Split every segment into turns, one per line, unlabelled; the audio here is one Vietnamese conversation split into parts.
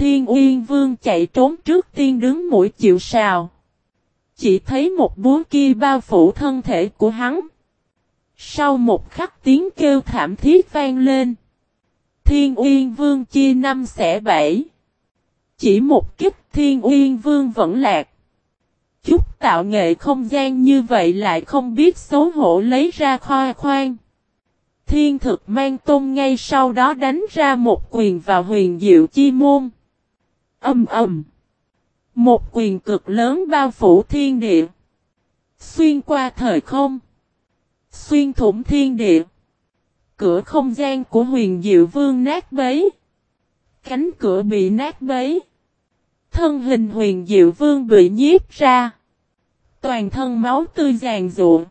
Thiên Uyên Vương chạy trốn trước tiên đứng mũi chịu sào. Chỉ thấy một búa kia bao phủ thân thể của hắn. Sau một khắc tiếng kêu thảm thiết vang lên. Thiên Uyên Vương chia năm xẻ bảy. Chỉ một kích Thiên Uyên Vương vẫn lạc. Chút tạo nghệ không gian như vậy lại không biết xấu hổ lấy ra khoa khoan. Thiên thực mang tôn ngay sau đó đánh ra một quyền vào huyền diệu chi môn. Âm ầm. Một quyền cực lớn bao phủ thiên địa. Xuyên qua thời không. Xuyên thủng thiên địa. Cửa không gian của huyền diệu vương nát bấy. Cánh cửa bị nát bấy. Thân hình huyền diệu vương bị nhiếp ra. Toàn thân máu tươi ràng ruộng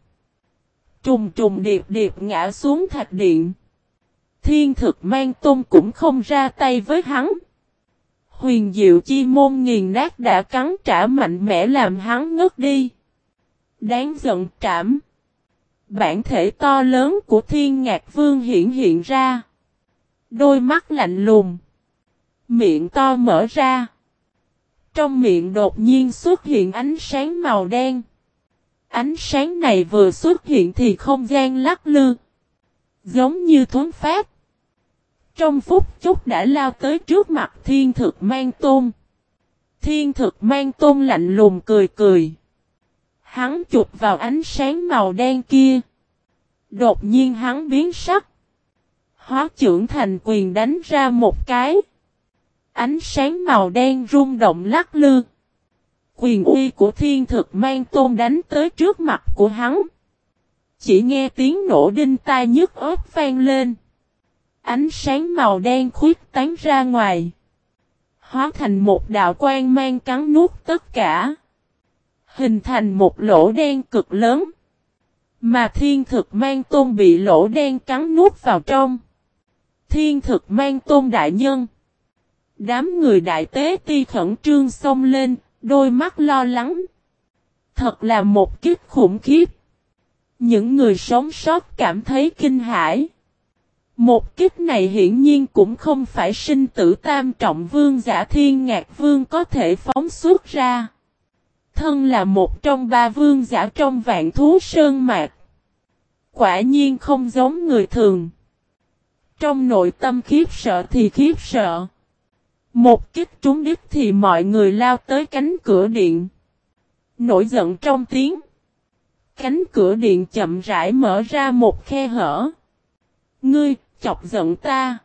Trùng trùng điệp điệp ngã xuống thạch điện. Thiên thực mang tôn cũng không ra tay với hắn. Huyền diệu chi môn nghiền nát đã cắn trả mạnh mẽ làm hắn ngất đi. Đáng giận trảm. Bản thể to lớn của thiên ngạc vương hiện hiện ra. Đôi mắt lạnh lùng. Miệng to mở ra. Trong miệng đột nhiên xuất hiện ánh sáng màu đen. Ánh sáng này vừa xuất hiện thì không gian lắc lư. Giống như thuấn phát. Trong phút chốc đã lao tới trước mặt thiên thực mang tôn. Thiên thực mang tôn lạnh lùng cười cười. Hắn chụp vào ánh sáng màu đen kia. Đột nhiên hắn biến sắc. Hóa trưởng thành quyền đánh ra một cái. Ánh sáng màu đen rung động lắc lư. Quyền uy của thiên thực mang tôn đánh tới trước mặt của hắn. Chỉ nghe tiếng nổ đinh tai nhức ớt vang lên. Ánh sáng màu đen khuyết tán ra ngoài. Hóa thành một đạo quan mang cắn nuốt tất cả. Hình thành một lỗ đen cực lớn. Mà thiên thực mang tôn bị lỗ đen cắn nuốt vào trong. Thiên thực mang tôn đại nhân. Đám người đại tế ti khẩn trương xông lên, đôi mắt lo lắng. Thật là một kiếp khủng khiếp. Những người sống sót cảm thấy kinh hãi. Một kiếp này hiển nhiên cũng không phải sinh tử tam trọng vương giả thiên ngạc vương có thể phóng xuất ra. Thân là một trong ba vương giả trong vạn thú sơn mạc. Quả nhiên không giống người thường. Trong nội tâm khiếp sợ thì khiếp sợ. Một kích trúng đích thì mọi người lao tới cánh cửa điện. Nổi giận trong tiếng. Cánh cửa điện chậm rãi mở ra một khe hở. Ngươi, chọc giận ta.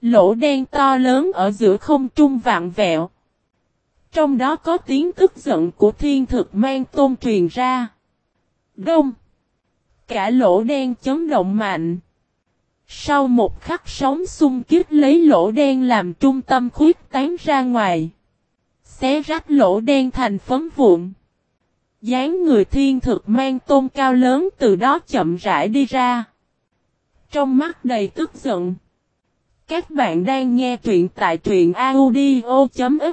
Lỗ đen to lớn ở giữa không trung vạn vẹo. Trong đó có tiếng tức giận của thiên thực mang tôn truyền ra. Đông. Cả lỗ đen chấn động mạnh. Sau một khắc sóng xung kích lấy lỗ đen làm trung tâm khuyết tán ra ngoài. Xé rách lỗ đen thành phấn vụn. dáng người thiên thực mang tôn cao lớn từ đó chậm rãi đi ra. Trong mắt đầy tức giận. Các bạn đang nghe truyện tại truyện audio.fiz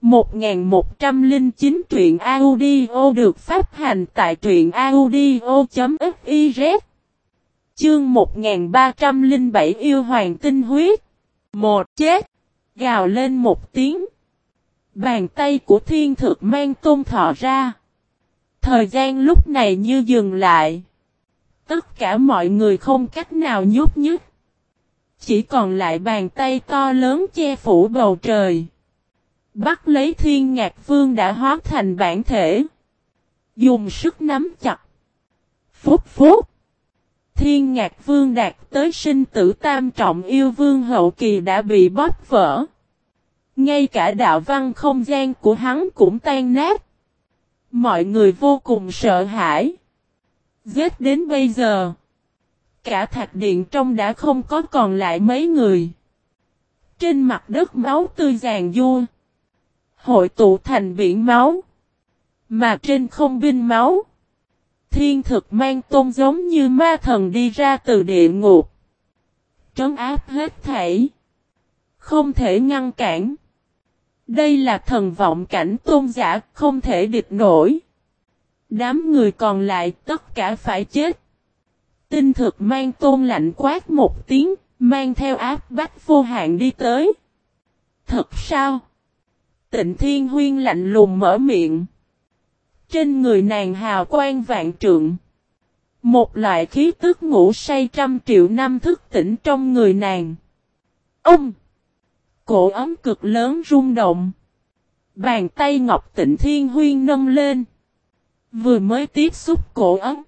1109 truyện audio được phát hành tại truyện audio.fiz Chương 1307 yêu hoàng tinh huyết. Một, chết. Gào lên một tiếng. Bàn tay của thiên thực mang tôn thọ ra. Thời gian lúc này như dừng lại. Tất cả mọi người không cách nào nhúc nhích. Chỉ còn lại bàn tay to lớn che phủ bầu trời. Bắt lấy thiên ngạc vương đã hóa thành bản thể. Dùng sức nắm chặt. Phúc phúc. Thiên ngạc vương đạt tới sinh tử tam trọng yêu vương hậu kỳ đã bị bóp vỡ. Ngay cả đạo văn không gian của hắn cũng tan nát. Mọi người vô cùng sợ hãi. Giết đến bây giờ. Cả thạch điện trong đã không có còn lại mấy người. Trên mặt đất máu tươi giàn vua. Hội tụ thành biển máu. Mà trên không binh máu. Thiên thực mang tôn giống như ma thần đi ra từ địa ngục. Trấn áp hết thảy. Không thể ngăn cản. Đây là thần vọng cảnh tôn giả không thể địch nổi. Đám người còn lại tất cả phải chết. Tinh thực mang tôn lạnh quát một tiếng, mang theo áp bách vô hạn đi tới. Thật sao? Tịnh Thiên Huyên lạnh lùng mở miệng. Trên người nàng hào quang vạn trượng. Một loại khí tức ngủ say trăm triệu năm thức tỉnh trong người nàng. Ông! Cổ ấm cực lớn rung động. Bàn tay Ngọc Tịnh Thiên Huyên nâng lên. Vừa mới tiếp xúc cổ ấm.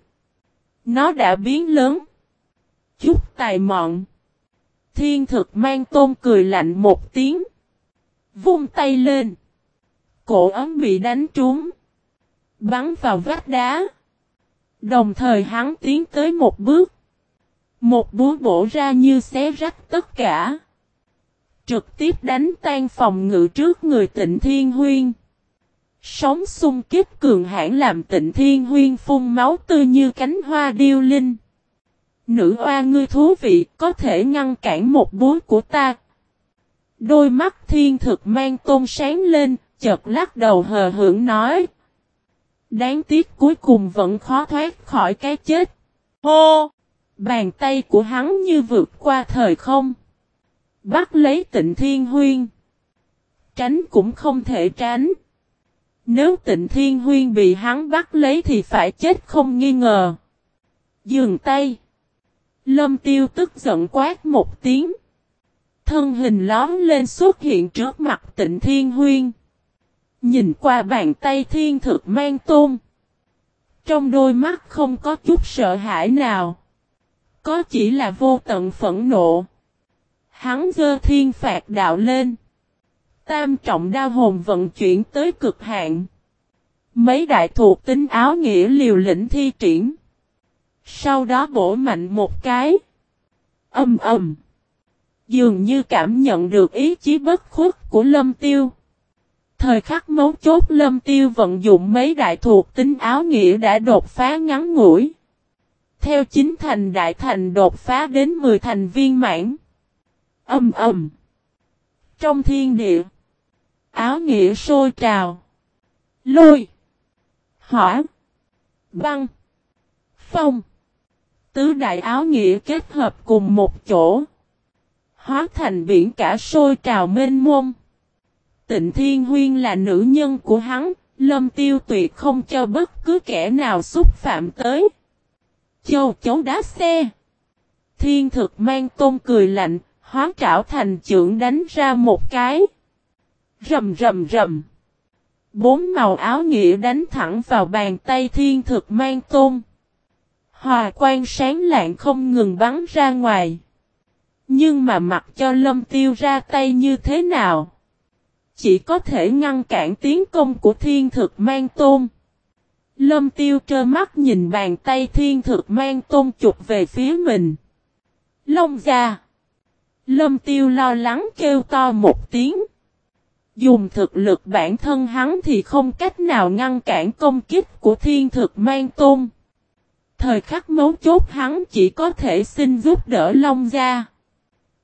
Nó đã biến lớn. Chút tài mọn. Thiên thực mang tôn cười lạnh một tiếng. Vung tay lên. Cổ ấm bị đánh trúng. Bắn vào vách đá. Đồng thời hắn tiến tới một bước. Một búa bổ ra như xé rách tất cả. Trực tiếp đánh tan phòng ngự trước người tịnh Thiên Huyên. Sóng xung kích cường hãn làm tịnh Thiên Huyên phun máu tươi như cánh hoa điêu linh. Nữ oa ngươi thú vị có thể ngăn cản một búa của ta. Đôi mắt thiên thực mang tôn sáng lên, chợt lắc đầu hờ hưởng nói. Đáng tiếc cuối cùng vẫn khó thoát khỏi cái chết. Hô! Bàn tay của hắn như vượt qua thời không. Bắt lấy tịnh thiên huyên. Tránh cũng không thể tránh. Nếu tịnh thiên huyên bị hắn bắt lấy thì phải chết không nghi ngờ. Dường tay. Lâm tiêu tức giận quát một tiếng. Thân hình lón lên xuất hiện trước mặt tịnh thiên huyên. Nhìn qua bàn tay thiên thực mang tôn. Trong đôi mắt không có chút sợ hãi nào. Có chỉ là vô tận phẫn nộ. Hắn dơ thiên phạt đạo lên. Tam trọng đao hồn vận chuyển tới cực hạn. Mấy đại thuộc tính áo nghĩa liều lĩnh thi triển. Sau đó bổ mạnh một cái. Âm ầm. Dường như cảm nhận được ý chí bất khuất của lâm tiêu. Thời khắc mấu chốt lâm tiêu vận dụng mấy đại thuộc tính áo nghĩa đã đột phá ngắn ngủi. Theo chính thành đại thành đột phá đến 10 thành viên mãn. Âm ầm. Trong thiên địa. Áo nghĩa sôi trào. Lôi. Hỏa. Băng. Phong. Tứ đại áo nghĩa kết hợp cùng một chỗ. Hóa thành biển cả sôi trào mênh mông. Tịnh Thiên Huyên là nữ nhân của hắn, lâm tiêu tuyệt không cho bất cứ kẻ nào xúc phạm tới. Châu chấu đá xe. Thiên thực mang tôn cười lạnh, hóa trảo thành trưởng đánh ra một cái. Rầm rầm rầm. Bốn màu áo nghĩa đánh thẳng vào bàn tay thiên thực mang tôn. Hòa quan sáng lạng không ngừng bắn ra ngoài. Nhưng mà mặc cho lâm tiêu ra tay như thế nào? Chỉ có thể ngăn cản tiến công của thiên thực mang tôn. Lâm tiêu trơ mắt nhìn bàn tay thiên thực mang tôn chụp về phía mình. Long ra. Lâm tiêu lo lắng kêu to một tiếng. Dùng thực lực bản thân hắn thì không cách nào ngăn cản công kích của thiên thực mang tôn. Thời khắc mấu chốt hắn chỉ có thể xin giúp đỡ Long Gia.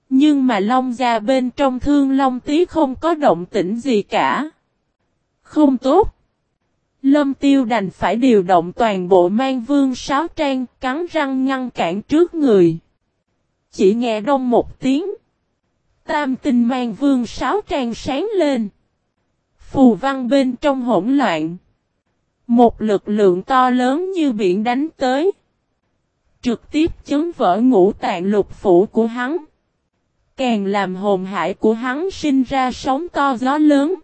Nhưng mà Long Gia bên trong thương Long tý không có động tĩnh gì cả. Không tốt. Lâm Tiêu đành phải điều động toàn bộ mang vương sáo trang cắn răng ngăn cản trước người. Chỉ nghe đông một tiếng. Tam tinh mang vương sáu trang sáng lên. Phù văn bên trong hỗn loạn. Một lực lượng to lớn như biển đánh tới. Trực tiếp chấn vỡ ngũ tạng lục phủ của hắn. Càng làm hồn hải của hắn sinh ra sóng to gió lớn.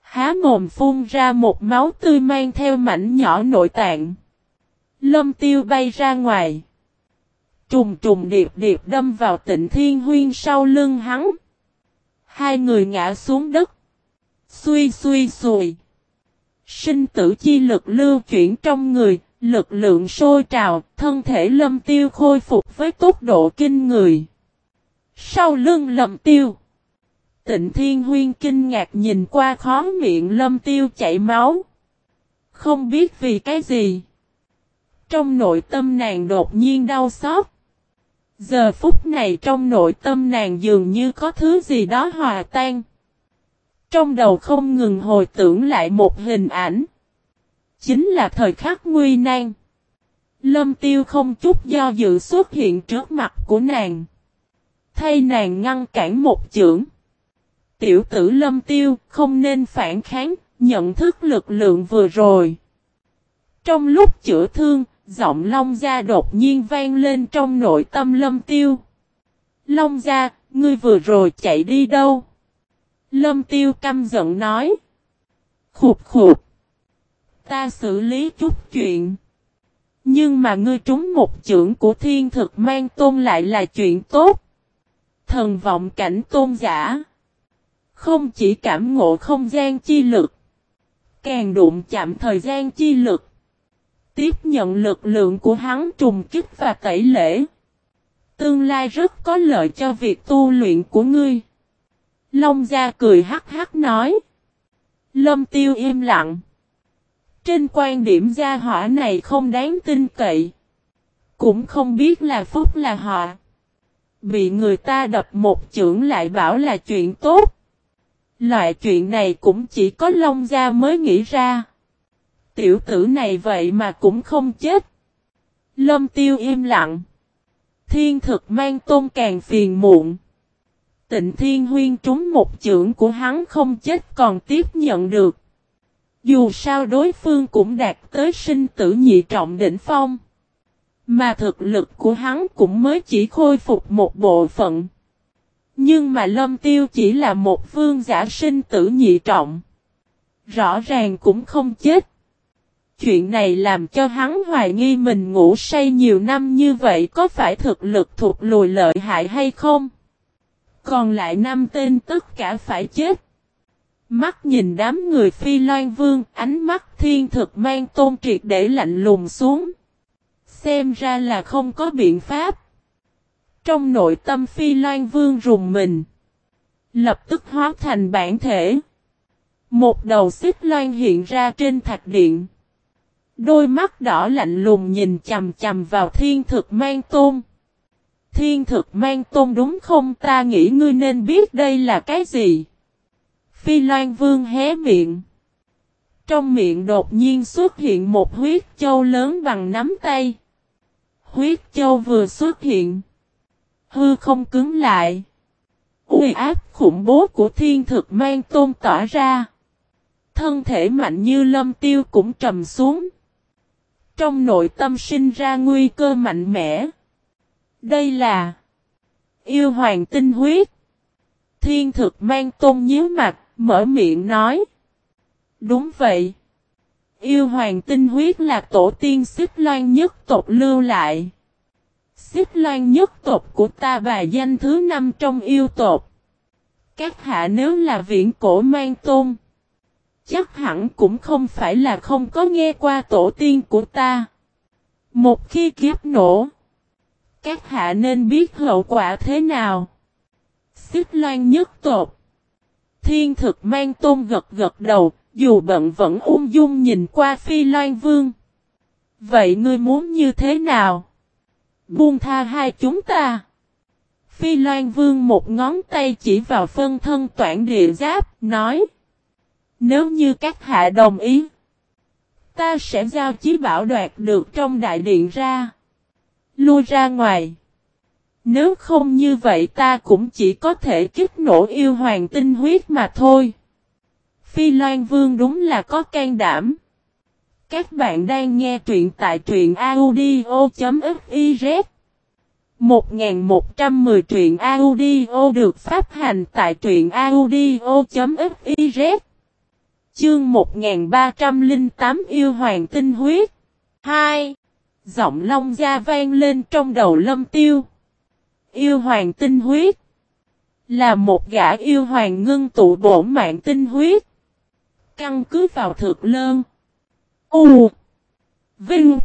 Há mồm phun ra một máu tươi mang theo mảnh nhỏ nội tạng. Lâm tiêu bay ra ngoài. Trùng trùng điệp điệp đâm vào tịnh thiên huyên sau lưng hắn. Hai người ngã xuống đất. Xuy xuy xùi. Sinh tử chi lực lưu chuyển trong người, lực lượng sôi trào, thân thể lâm tiêu khôi phục với tốc độ kinh người. Sau lưng lâm tiêu. Tịnh Thiên Huyên kinh ngạc nhìn qua khó miệng lâm tiêu chảy máu. Không biết vì cái gì. Trong nội tâm nàng đột nhiên đau xót. Giờ phút này trong nội tâm nàng dường như có thứ gì đó hòa tan. Trong đầu không ngừng hồi tưởng lại một hình ảnh. Chính là thời khắc nguy nan. Lâm tiêu không chút do dự xuất hiện trước mặt của nàng. Thay nàng ngăn cản một chưởng. Tiểu tử lâm tiêu không nên phản kháng, nhận thức lực lượng vừa rồi. Trong lúc chữa thương, giọng Long Gia đột nhiên vang lên trong nội tâm lâm tiêu. Long Gia, ngươi vừa rồi chạy đi đâu? Lâm tiêu căm giận nói. Khục khục. Ta xử lý chút chuyện. Nhưng mà ngươi trúng một chưởng của thiên thực mang tôn lại là chuyện tốt. Thần vọng cảnh tôn giả. Không chỉ cảm ngộ không gian chi lực. Càng đụng chạm thời gian chi lực. Tiếp nhận lực lượng của hắn trùng kích và tẩy lễ. Tương lai rất có lợi cho việc tu luyện của ngươi. Long gia cười hắc hắc nói. Lâm tiêu im lặng. Trên quan điểm gia hỏa này không đáng tin cậy. Cũng không biết là phúc là họ. Bị người ta đập một chưởng lại bảo là chuyện tốt. Loại chuyện này cũng chỉ có Long Gia mới nghĩ ra. Tiểu tử này vậy mà cũng không chết. Lâm tiêu im lặng. Thiên thực mang tôn càng phiền muộn. Tịnh thiên huyên trúng một chưởng của hắn không chết còn tiếp nhận được. Dù sao đối phương cũng đạt tới sinh tử nhị trọng đỉnh phong. Mà thực lực của hắn cũng mới chỉ khôi phục một bộ phận. Nhưng mà lâm tiêu chỉ là một vương giả sinh tử nhị trọng. Rõ ràng cũng không chết. Chuyện này làm cho hắn hoài nghi mình ngủ say nhiều năm như vậy có phải thực lực thuộc lùi lợi hại hay không? Còn lại năm tên tất cả phải chết. Mắt nhìn đám người phi loan vương, ánh mắt thiên thực mang tôn triệt để lạnh lùng xuống. Xem ra là không có biện pháp. Trong nội tâm phi loan vương rùng mình. Lập tức hóa thành bản thể. Một đầu xích loan hiện ra trên thạch điện. Đôi mắt đỏ lạnh lùng nhìn chầm chầm vào thiên thực mang tôn. Thiên thực mang tôn đúng không ta nghĩ ngươi nên biết đây là cái gì? Phi Loan Vương hé miệng. Trong miệng đột nhiên xuất hiện một huyết châu lớn bằng nắm tay. Huyết châu vừa xuất hiện. Hư không cứng lại. Uy áp khủng bố của thiên thực mang tôn tỏa ra. Thân thể mạnh như lâm tiêu cũng trầm xuống. Trong nội tâm sinh ra nguy cơ mạnh mẽ. Đây là yêu hoàng tinh huyết. Thiên thực mang tôn nhíu mặt, mở miệng nói. Đúng vậy. Yêu hoàng tinh huyết là tổ tiên xích loan nhất tộc lưu lại. Xích loan nhất tộc của ta và danh thứ năm trong yêu tộc. Các hạ nếu là viễn cổ mang tôn. Chắc hẳn cũng không phải là không có nghe qua tổ tiên của ta. Một khi kiếp nổ. Các hạ nên biết hậu quả thế nào. Xích loan nhất tộc. Thiên thực mang tôn gật gật đầu, dù bận vẫn ung dung nhìn qua phi loan vương. Vậy ngươi muốn như thế nào? Buông tha hai chúng ta. Phi loan vương một ngón tay chỉ vào phân thân toản địa giáp, nói. Nếu như các hạ đồng ý, ta sẽ giao chí bảo đoạt được trong đại điện ra. Lui ra ngoài. Nếu không như vậy ta cũng chỉ có thể kích nổ yêu hoàng tinh huyết mà thôi. Phi Loan Vương đúng là có can đảm. Các bạn đang nghe truyện tại truyện audio.fiz 1110 truyện audio được phát hành tại truyện audio.fiz Chương 1308 yêu hoàng tinh huyết 2. Giọng long gia vang lên trong đầu lâm tiêu. Yêu hoàng tinh huyết. Là một gã yêu hoàng ngưng tụ bổ mạng tinh huyết. Căn cứ vào thực lơn. U. Vinh.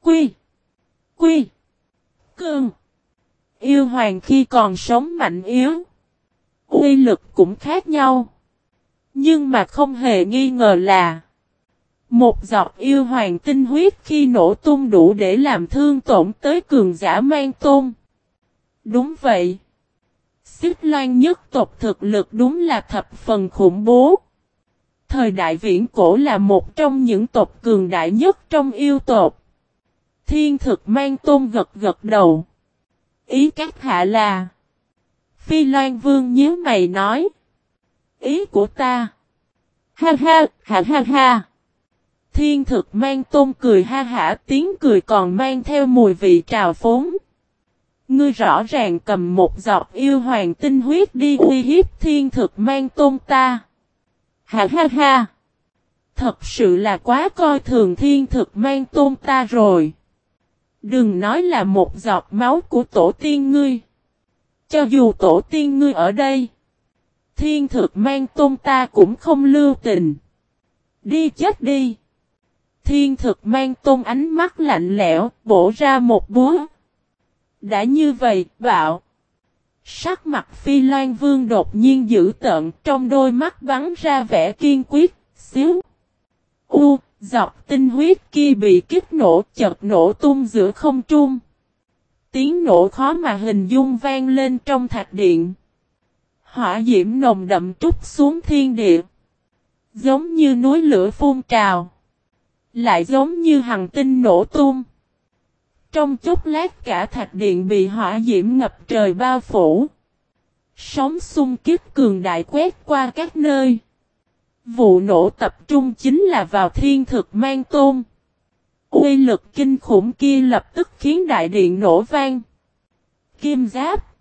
Quy. Quy. Cương. Yêu hoàng khi còn sống mạnh yếu. Uy lực cũng khác nhau. Nhưng mà không hề nghi ngờ là. Một giọt yêu hoàng tinh huyết khi nổ tung đủ để làm thương tổn tới cường giả mang tôn. Đúng vậy. Xích loan nhất tộc thực lực đúng là thập phần khủng bố. Thời đại viễn cổ là một trong những tộc cường đại nhất trong yêu tộc. Thiên thực mang tôn gật gật đầu. Ý các hạ là. Phi Loan Vương nhớ mày nói ý của ta. Ha ha, ha ha ha. Thiên thực mang tôm cười ha hả tiếng cười còn mang theo mùi vị trào phốn. Ngươi rõ ràng cầm một giọt yêu hoàng tinh huyết đi uy hiếp thiên thực mang tôn ta. Ha ha ha. Thật sự là quá coi thường thiên thực mang tôn ta rồi. Đừng nói là một giọt máu của tổ tiên ngươi. Cho dù tổ tiên ngươi ở đây. Thiên thực mang tôn ta cũng không lưu tình. Đi chết đi. Thiên thực mang tôn ánh mắt lạnh lẽo, bổ ra một búa. Đã như vậy, bạo. Sắc mặt phi loan vương đột nhiên dữ tợn, trong đôi mắt bắn ra vẻ kiên quyết, xíu. U, dọc tinh huyết kia bị kích nổ chợt nổ tung giữa không trung. Tiếng nổ khó mà hình dung vang lên trong thạch điện. Hỏa diễm nồng đậm trút xuống thiên địa. Giống như núi lửa phun trào. Lại giống như hằng tinh nổ tung. Trong chốc lát cả thạch điện bị hỏa diễm ngập trời bao phủ. Sóng xung kích cường đại quét qua các nơi. Vụ nổ tập trung chính là vào thiên thực mang tôn. Uy lực kinh khủng kia lập tức khiến đại điện nổ vang. Kim giáp.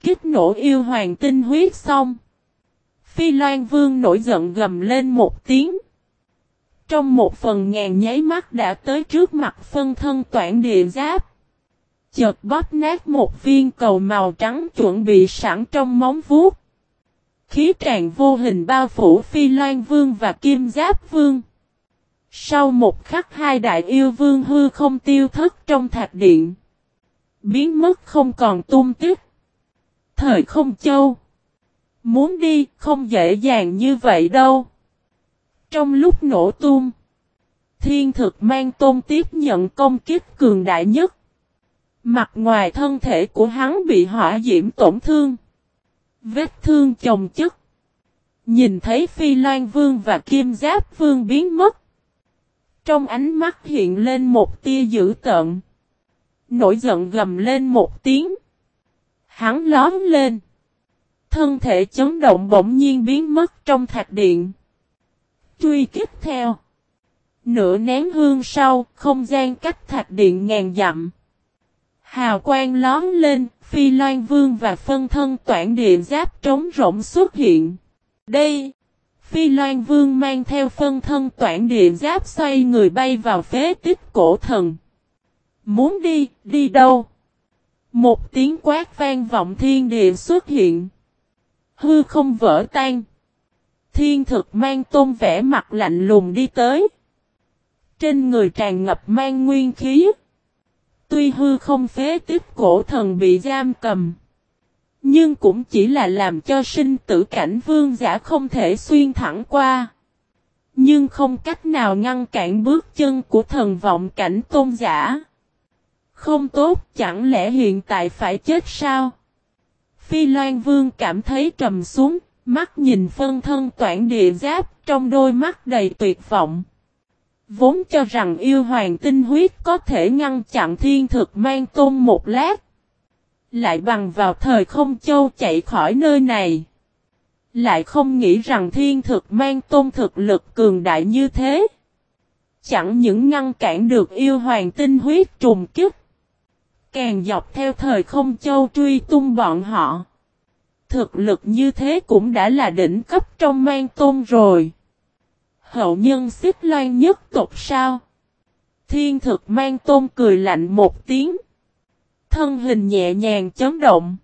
Kích nổ yêu hoàng tinh huyết xong. Phi Loan Vương nổi giận gầm lên một tiếng. Trong một phần ngàn nháy mắt đã tới trước mặt phân thân toản địa giáp. Chợt bóp nát một viên cầu màu trắng chuẩn bị sẵn trong móng vuốt. Khí tràn vô hình bao phủ Phi Loan Vương và Kim Giáp Vương. Sau một khắc hai đại yêu vương hư không tiêu thất trong thạch điện. Biến mất không còn tung tích. Thời không châu. Muốn đi, không dễ dàng như vậy đâu. Trong lúc nổ tung. Thiên thực mang tôn tiếp nhận công kiếp cường đại nhất. Mặt ngoài thân thể của hắn bị hỏa diễm tổn thương. Vết thương chồng chất. Nhìn thấy Phi Loan Vương và Kim Giáp Vương biến mất. Trong ánh mắt hiện lên một tia dữ tợn. Nổi giận gầm lên một tiếng. Hắn lóm lên. Thân thể chấn động bỗng nhiên biến mất trong thạch điện. Truy kích theo. Nửa nén hương sau, không gian cách thạch điện ngàn dặm. Hào quang lóm lên, Phi Loan Vương và phân thân toản địa giáp trống rỗng xuất hiện. Đây, Phi Loan Vương mang theo phân thân toản địa giáp xoay người bay vào phế tích cổ thần. Muốn đi, đi đâu? Một tiếng quát vang vọng thiên địa xuất hiện. Hư không vỡ tan. Thiên thực mang tôn vẻ mặt lạnh lùng đi tới. Trên người tràn ngập mang nguyên khí. Tuy hư không phế tiếp cổ thần bị giam cầm. Nhưng cũng chỉ là làm cho sinh tử cảnh vương giả không thể xuyên thẳng qua. Nhưng không cách nào ngăn cản bước chân của thần vọng cảnh tôn giả. Không tốt chẳng lẽ hiện tại phải chết sao? Phi Loan Vương cảm thấy trầm xuống, mắt nhìn phân thân toản địa giáp trong đôi mắt đầy tuyệt vọng. Vốn cho rằng yêu hoàng tinh huyết có thể ngăn chặn thiên thực mang tôn một lát. Lại bằng vào thời không châu chạy khỏi nơi này. Lại không nghĩ rằng thiên thực mang tôn thực lực cường đại như thế. Chẳng những ngăn cản được yêu hoàng tinh huyết trùng kích. Càng dọc theo thời không châu truy tung bọn họ. Thực lực như thế cũng đã là đỉnh cấp trong mang tôn rồi. Hậu nhân xích loan nhất tộc sao? Thiên thực mang tôn cười lạnh một tiếng. Thân hình nhẹ nhàng chấn động.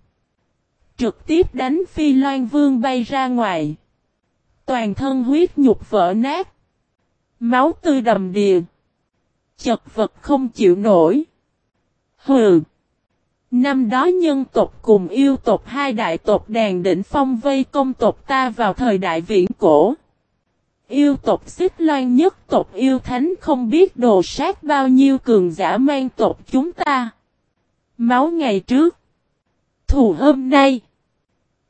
Trực tiếp đánh phi loan vương bay ra ngoài. Toàn thân huyết nhục vỡ nát. Máu tươi đầm đìa. Chật vật không chịu nổi. Hừ. Năm đó nhân tộc cùng yêu tộc hai đại tộc đàn đỉnh phong vây công tộc ta vào thời đại viễn cổ. Yêu tộc xích loan nhất tộc yêu thánh không biết đồ sát bao nhiêu cường giả mang tộc chúng ta. Máu ngày trước. Thù hôm nay.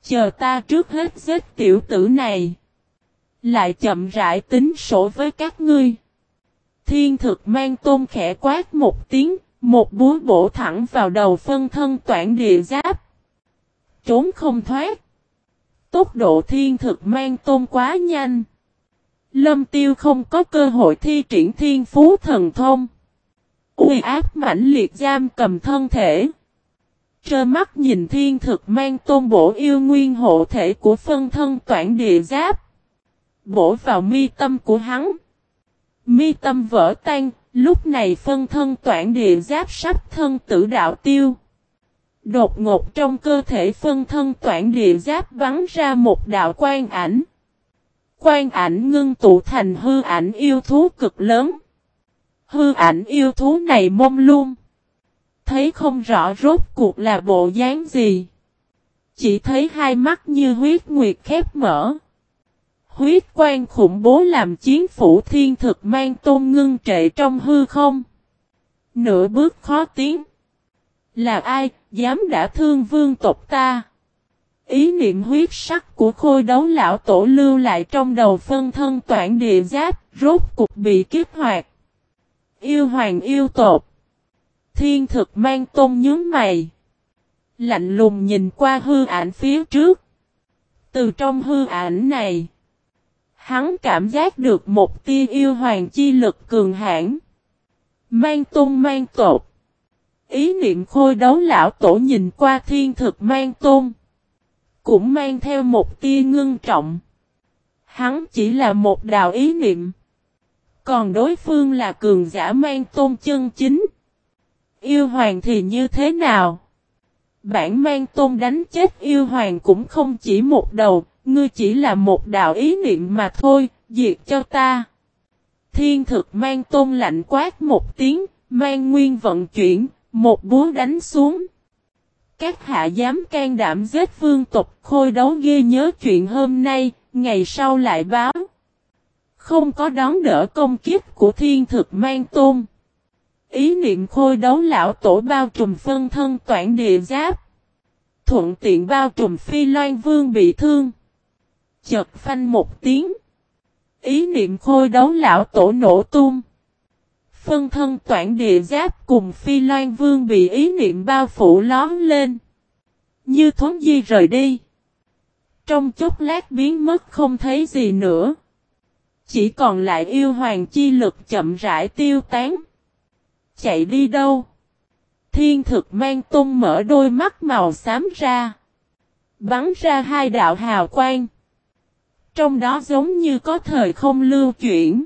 Chờ ta trước hết giết tiểu tử này. Lại chậm rãi tính sổ với các ngươi. Thiên thực mang tôn khẽ quát một tiếng, một búa bổ thẳng vào đầu phân thân toản địa giáp. Trốn không thoát. tốc độ thiên thực mang tôn quá nhanh. Lâm tiêu không có cơ hội thi triển thiên phú thần thông. Uy áp mãnh liệt giam cầm thân thể. Trơ mắt nhìn thiên thực mang tôn bổ yêu nguyên hộ thể của phân thân toản địa giáp. Bổ vào mi tâm của hắn. Mi tâm vỡ tan, lúc này phân thân toản địa giáp sắp thân tử đạo tiêu. Đột ngột trong cơ thể phân thân toản địa giáp bắn ra một đạo quan ảnh. Quan ảnh ngưng tụ thành hư ảnh yêu thú cực lớn. Hư ảnh yêu thú này mông luôn. Thấy không rõ rốt cuộc là bộ dáng gì. Chỉ thấy hai mắt như huyết nguyệt khép mở. Huyết quan khủng bố làm chiến phủ thiên thực mang tôn ngưng trệ trong hư không. Nửa bước khó tiến. Là ai, dám đã thương vương tộc ta? Ý niệm huyết sắc của khôi đấu lão tổ lưu lại trong đầu phân thân toản địa giáp, rốt cục bị kiếp hoạt. Yêu hoàng yêu tột. Thiên thực mang tôn nhướng mày. Lạnh lùng nhìn qua hư ảnh phía trước. Từ trong hư ảnh này, hắn cảm giác được một tia yêu hoàng chi lực cường hãn. Mang tôn mang tột. Ý niệm khôi đấu lão tổ nhìn qua thiên thực mang tôn. Cũng mang theo một tia ngưng trọng. Hắn chỉ là một đạo ý niệm. Còn đối phương là cường giả mang tôn chân chính. Yêu hoàng thì như thế nào? Bản mang tôn đánh chết yêu hoàng cũng không chỉ một đầu, ngươi chỉ là một đạo ý niệm mà thôi, diệt cho ta. Thiên thực mang tôn lạnh quát một tiếng, mang nguyên vận chuyển, một búa đánh xuống. Các hạ dám can đảm giết vương tộc khôi đấu ghê nhớ chuyện hôm nay, ngày sau lại báo. Không có đón đỡ công kiếp của thiên thực mang tôn. Ý niệm khôi đấu lão tổ bao trùm phân thân toản địa giáp. Thuận tiện bao trùm phi loan vương bị thương. Chợt phanh một tiếng. Ý niệm khôi đấu lão tổ nổ tung. Phân thân toản địa giáp cùng phi loan vương bị ý niệm bao phủ lón lên. Như thốn di rời đi. Trong chốc lát biến mất không thấy gì nữa. Chỉ còn lại yêu hoàng chi lực chậm rãi tiêu tán. Chạy đi đâu? Thiên thực mang tung mở đôi mắt màu xám ra. Bắn ra hai đạo hào quang. Trong đó giống như có thời không lưu chuyển.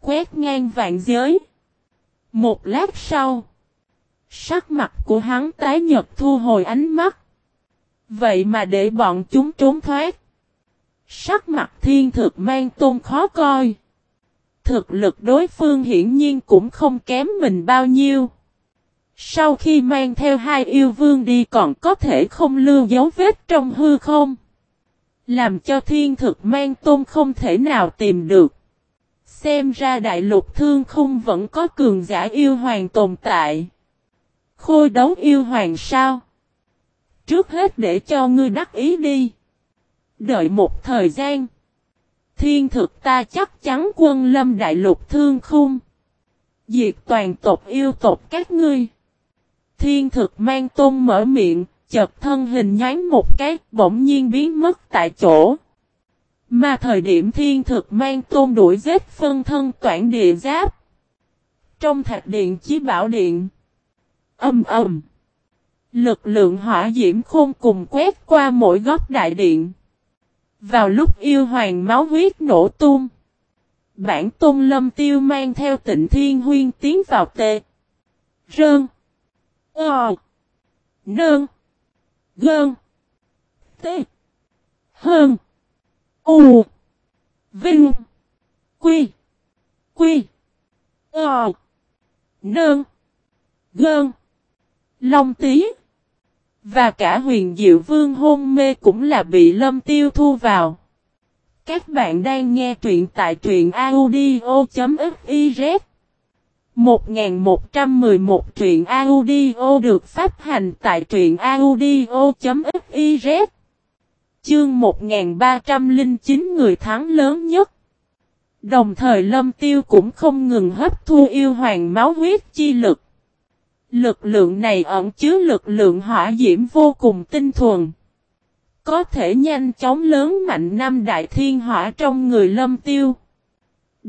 Quét ngang vạn giới. Một lát sau. Sắc mặt của hắn tái nhật thu hồi ánh mắt. Vậy mà để bọn chúng trốn thoát. Sắc mặt thiên thực mang tôn khó coi. Thực lực đối phương hiển nhiên cũng không kém mình bao nhiêu. Sau khi mang theo hai yêu vương đi còn có thể không lưu dấu vết trong hư không. Làm cho thiên thực mang tôn không thể nào tìm được. Xem ra đại lục thương khung vẫn có cường giả yêu hoàng tồn tại. Khôi đấu yêu hoàng sao? Trước hết để cho ngươi đắc ý đi. Đợi một thời gian. Thiên thực ta chắc chắn quân lâm đại lục thương khung. Diệt toàn tộc yêu tộc các ngươi. Thiên thực mang tôn mở miệng, chợt thân hình nhánh một cái, bỗng nhiên biến mất tại chỗ. Mà thời điểm thiên thực mang tôn đuổi giết phân thân toản địa giáp. Trong thạch điện chí bảo điện. Âm ầm. Lực lượng hỏa diễm khôn cùng quét qua mỗi góc đại điện. Vào lúc yêu hoàng máu huyết nổ tung. Bản tôn lâm tiêu mang theo tịnh thiên huyên tiến vào tê. Rơn. Ờ. Nơn. Gơn. Tê. Hơn. U. Vinh. Quy. Quy. Ờ. Nơn. Gơn. Long tí. Và cả huyền diệu vương hôn mê cũng là bị lâm tiêu thu vào. Các bạn đang nghe truyện tại truyện audio.fif 1111 truyện audio được phát hành tại truyện audio.fiz Chương 1309 người thắng lớn nhất Đồng thời lâm tiêu cũng không ngừng hấp thu yêu hoàng máu huyết chi lực. Lực lượng này ẩn chứa lực lượng hỏa diễm vô cùng tinh thuần. Có thể nhanh chóng lớn mạnh năm đại thiên hỏa trong người lâm tiêu.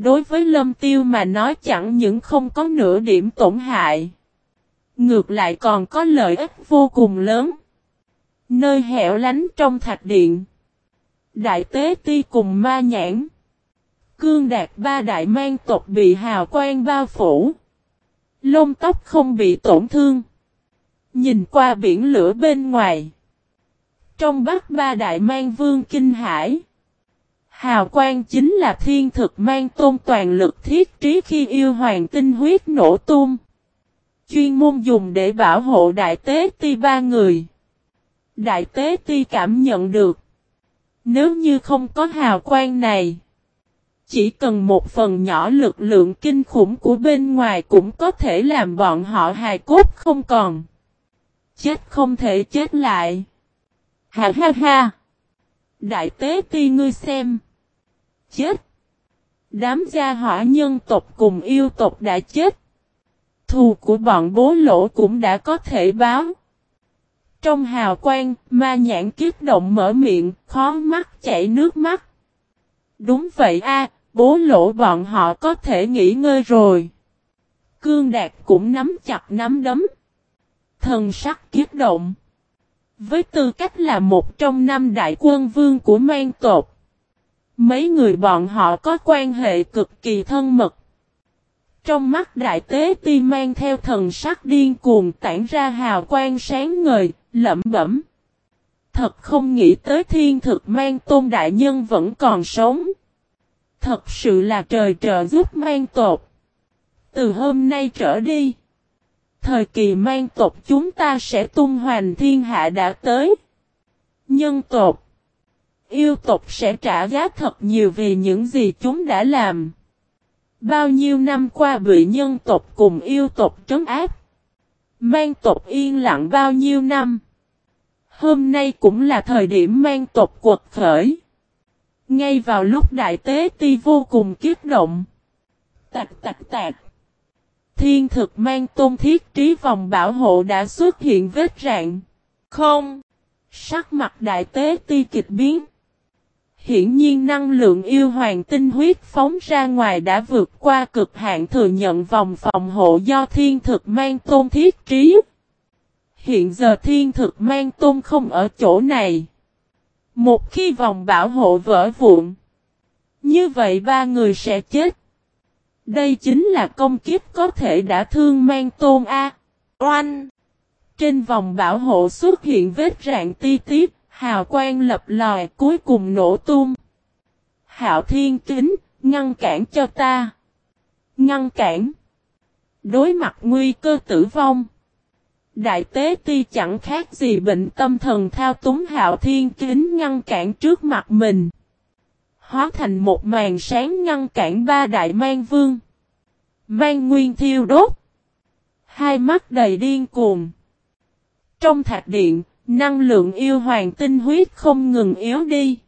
Đối với lâm tiêu mà nói chẳng những không có nửa điểm tổn hại. Ngược lại còn có lợi ích vô cùng lớn. Nơi hẻo lánh trong thạch điện. Đại tế ti cùng ma nhãn. Cương đạt ba đại mang tộc bị hào quang bao phủ. Lông tóc không bị tổn thương. Nhìn qua biển lửa bên ngoài. Trong bắc ba đại mang vương kinh hải. Hào quang chính là thiên thực mang tôn toàn lực thiết trí khi yêu hoàng tinh huyết nổ tung. Chuyên môn dùng để bảo hộ đại tế ti ba người. Đại tế ti cảm nhận được. Nếu như không có hào quang này. Chỉ cần một phần nhỏ lực lượng kinh khủng của bên ngoài cũng có thể làm bọn họ hài cốt không còn. Chết không thể chết lại. Ha ha ha. Đại tế ti ngươi xem. Chết. Đám gia hỏa nhân tộc cùng yêu tộc đã chết. Thù của bọn bố lỗ cũng đã có thể báo. Trong hào quang, ma nhãn kiết động mở miệng, khó mắt chảy nước mắt. Đúng vậy a, bố lỗ bọn họ có thể nghỉ ngơi rồi. Cương Đạt cũng nắm chặt nắm đấm. Thần sắc kiết động. Với tư cách là một trong năm đại quân vương của mang tộc. Mấy người bọn họ có quan hệ cực kỳ thân mật. Trong mắt đại tế ti mang theo thần sắc điên cuồng tản ra hào quang sáng ngời, lẩm bẩm. Thật không nghĩ tới thiên thực mang tôn đại nhân vẫn còn sống. Thật sự là trời trợ giúp mang tột. Từ hôm nay trở đi. Thời kỳ mang tộc chúng ta sẽ tung hoành thiên hạ đã tới. Nhân tộc. Yêu tộc sẽ trả giá thật nhiều vì những gì chúng đã làm. Bao nhiêu năm qua bị nhân tộc cùng yêu tộc trấn áp. Mang tộc yên lặng bao nhiêu năm. Hôm nay cũng là thời điểm mang tộc quật khởi. Ngay vào lúc đại tế ti vô cùng kiếp động. Tạc tạc tạc. Thiên thực mang tôn thiết trí vòng bảo hộ đã xuất hiện vết rạn. Không. Sắc mặt đại tế ti kịch biến. Hiển nhiên năng lượng yêu hoàng tinh huyết phóng ra ngoài đã vượt qua cực hạn thừa nhận vòng phòng hộ do thiên thực mang tôn thiết trí. Hiện giờ thiên thực mang tôn không ở chỗ này. Một khi vòng bảo hộ vỡ vụn. Như vậy ba người sẽ chết. Đây chính là công kiếp có thể đã thương mang tôn A. Oanh! Trên vòng bảo hộ xuất hiện vết rạn ti tiếp, hào quang lập lòi cuối cùng nổ tung. Hạo thiên kính, ngăn cản cho ta. Ngăn cản. Đối mặt nguy cơ tử vong. Đại tế ti chẳng khác gì bệnh tâm thần thao túng hạo thiên kính ngăn cản trước mặt mình. Hóa thành một màn sáng ngăn cản ba đại mang vương. Mang nguyên thiêu đốt. Hai mắt đầy điên cuồng. Trong thạch điện, năng lượng yêu hoàng tinh huyết không ngừng yếu đi.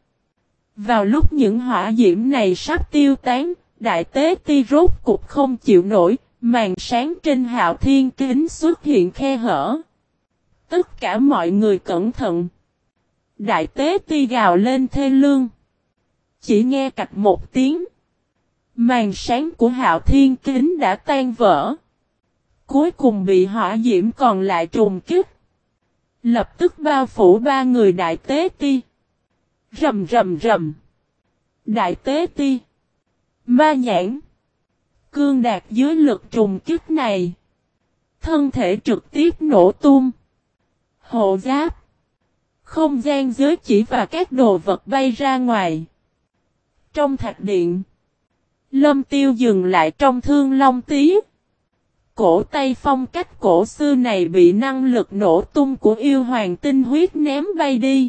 Vào lúc những hỏa diễm này sắp tiêu tán, đại tế ti rốt cục không chịu nổi, màn sáng trên hạo thiên kính xuất hiện khe hở. Tất cả mọi người cẩn thận. Đại tế ti gào lên thê lương. Chỉ nghe cạch một tiếng. Màn sáng của hạo thiên kính đã tan vỡ. Cuối cùng bị hỏa diễm còn lại trùng kích. Lập tức bao phủ ba người đại tế ti. Rầm rầm rầm. Đại tế ti. Ma nhãn. Cương đạt dưới lực trùng kích này. Thân thể trực tiếp nổ tung. Hộ giáp. Không gian giới chỉ và các đồ vật bay ra ngoài. Trong thạch điện. Lâm tiêu dừng lại trong thương long tí. Cổ tay phong cách cổ xưa này bị năng lực nổ tung của yêu hoàng tinh huyết ném bay đi.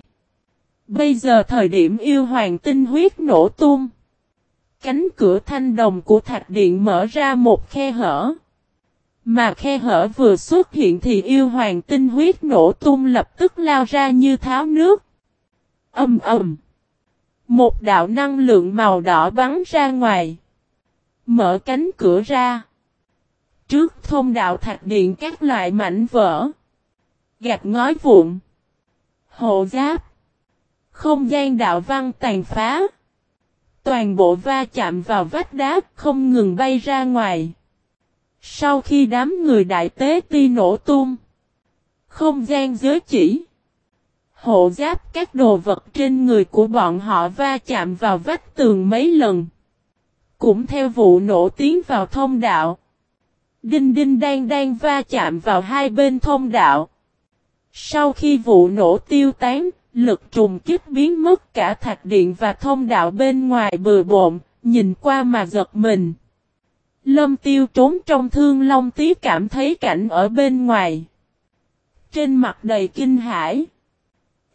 Bây giờ thời điểm yêu hoàng tinh huyết nổ tung. Cánh cửa thanh đồng của thạch điện mở ra một khe hở. Mà khe hở vừa xuất hiện thì yêu hoàng tinh huyết nổ tung lập tức lao ra như tháo nước. Âm ầm. Một đạo năng lượng màu đỏ bắn ra ngoài. Mở cánh cửa ra. Trước thông đạo thạch điện các loại mảnh vỡ. Gạt ngói vụn. Hộ giáp. Không gian đạo văn tàn phá. Toàn bộ va chạm vào vách đá không ngừng bay ra ngoài. Sau khi đám người đại tế ti nổ tung. Không gian giới chỉ. Hộ giáp các đồ vật trên người của bọn họ va chạm vào vách tường mấy lần. Cũng theo vụ nổ tiến vào thông đạo. Đinh đinh đang đang va chạm vào hai bên thông đạo. Sau khi vụ nổ tiêu tán, lực trùng kích biến mất cả thạch điện và thông đạo bên ngoài bừa bộn, nhìn qua mà giật mình. Lâm tiêu trốn trong thương long tí cảm thấy cảnh ở bên ngoài. Trên mặt đầy kinh hãi.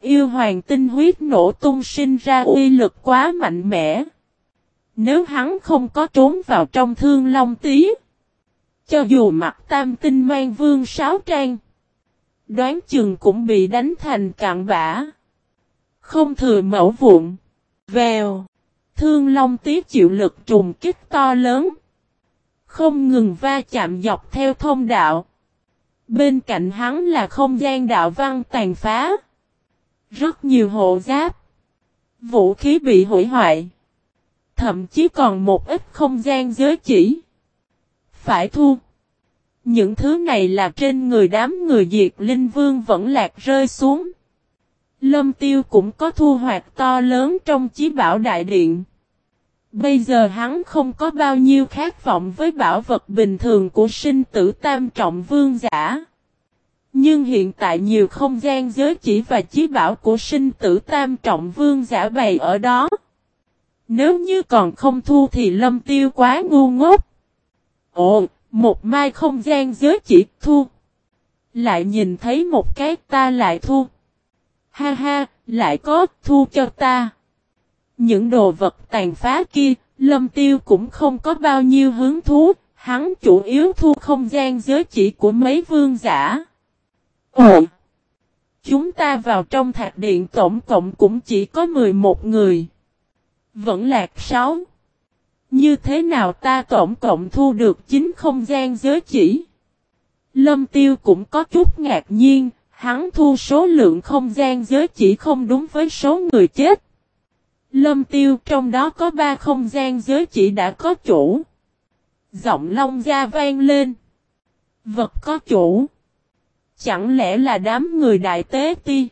Yêu hoàng tinh huyết nổ tung sinh ra uy lực quá mạnh mẽ. Nếu hắn không có trốn vào trong thương long tí. Cho dù mặt tam tinh mang vương sáo trang. Đoán chừng cũng bị đánh thành cạn bã. Không thừa mẫu vụn. Vèo. Thương long tiết chịu lực trùng kích to lớn. Không ngừng va chạm dọc theo thông đạo. Bên cạnh hắn là không gian đạo văn tàn phá. Rất nhiều hộ giáp. Vũ khí bị hủy hoại. Thậm chí còn một ít không gian giới chỉ. Phải thu. Những thứ này là trên người đám người diệt linh vương vẫn lạc rơi xuống. Lâm tiêu cũng có thu hoạch to lớn trong chí bảo đại điện. Bây giờ hắn không có bao nhiêu khát vọng với bảo vật bình thường của sinh tử tam trọng vương giả. Nhưng hiện tại nhiều không gian giới chỉ và chí bảo của sinh tử tam trọng vương giả bày ở đó. Nếu như còn không thu thì lâm tiêu quá ngu ngốc. Ồ, một mai không gian giới chỉ thu. Lại nhìn thấy một cái ta lại thu. Ha ha, lại có thu cho ta. Những đồ vật tàn phá kia, lâm tiêu cũng không có bao nhiêu hứng thú, hắn chủ yếu thu không gian giới chỉ của mấy vương giả. Ồ! Chúng ta vào trong thạch điện tổng cộng cũng chỉ có 11 người. Vẫn lạc 6. Như thế nào ta tổng cộng thu được 9 không gian giới chỉ? Lâm tiêu cũng có chút ngạc nhiên, hắn thu số lượng không gian giới chỉ không đúng với số người chết. Lâm tiêu trong đó có 3 không gian giới chỉ đã có chủ. Giọng long ra vang lên. Vật có chủ. Chẳng lẽ là đám người đại tế ti?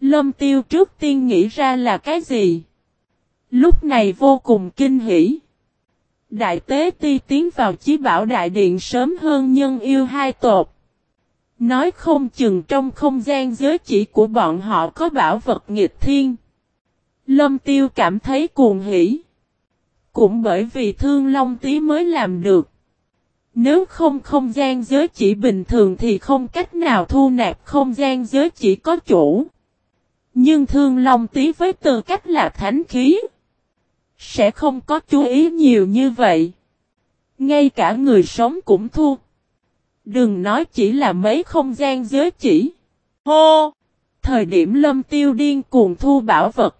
Lâm tiêu trước tiên nghĩ ra là cái gì? Lúc này vô cùng kinh hỉ. Đại tế ti tiến vào chí bảo đại điện sớm hơn nhân yêu hai tột. Nói không chừng trong không gian giới chỉ của bọn họ có bảo vật nghịch thiên. Lâm tiêu cảm thấy cuồng hỉ. Cũng bởi vì thương long tí mới làm được. Nếu không không gian giới chỉ bình thường thì không cách nào thu nạp không gian giới chỉ có chủ. Nhưng thương long tí với tư cách là thánh khí. Sẽ không có chú ý nhiều như vậy. Ngay cả người sống cũng thu. Đừng nói chỉ là mấy không gian giới chỉ. Hô! Thời điểm lâm tiêu điên cuồng thu bảo vật.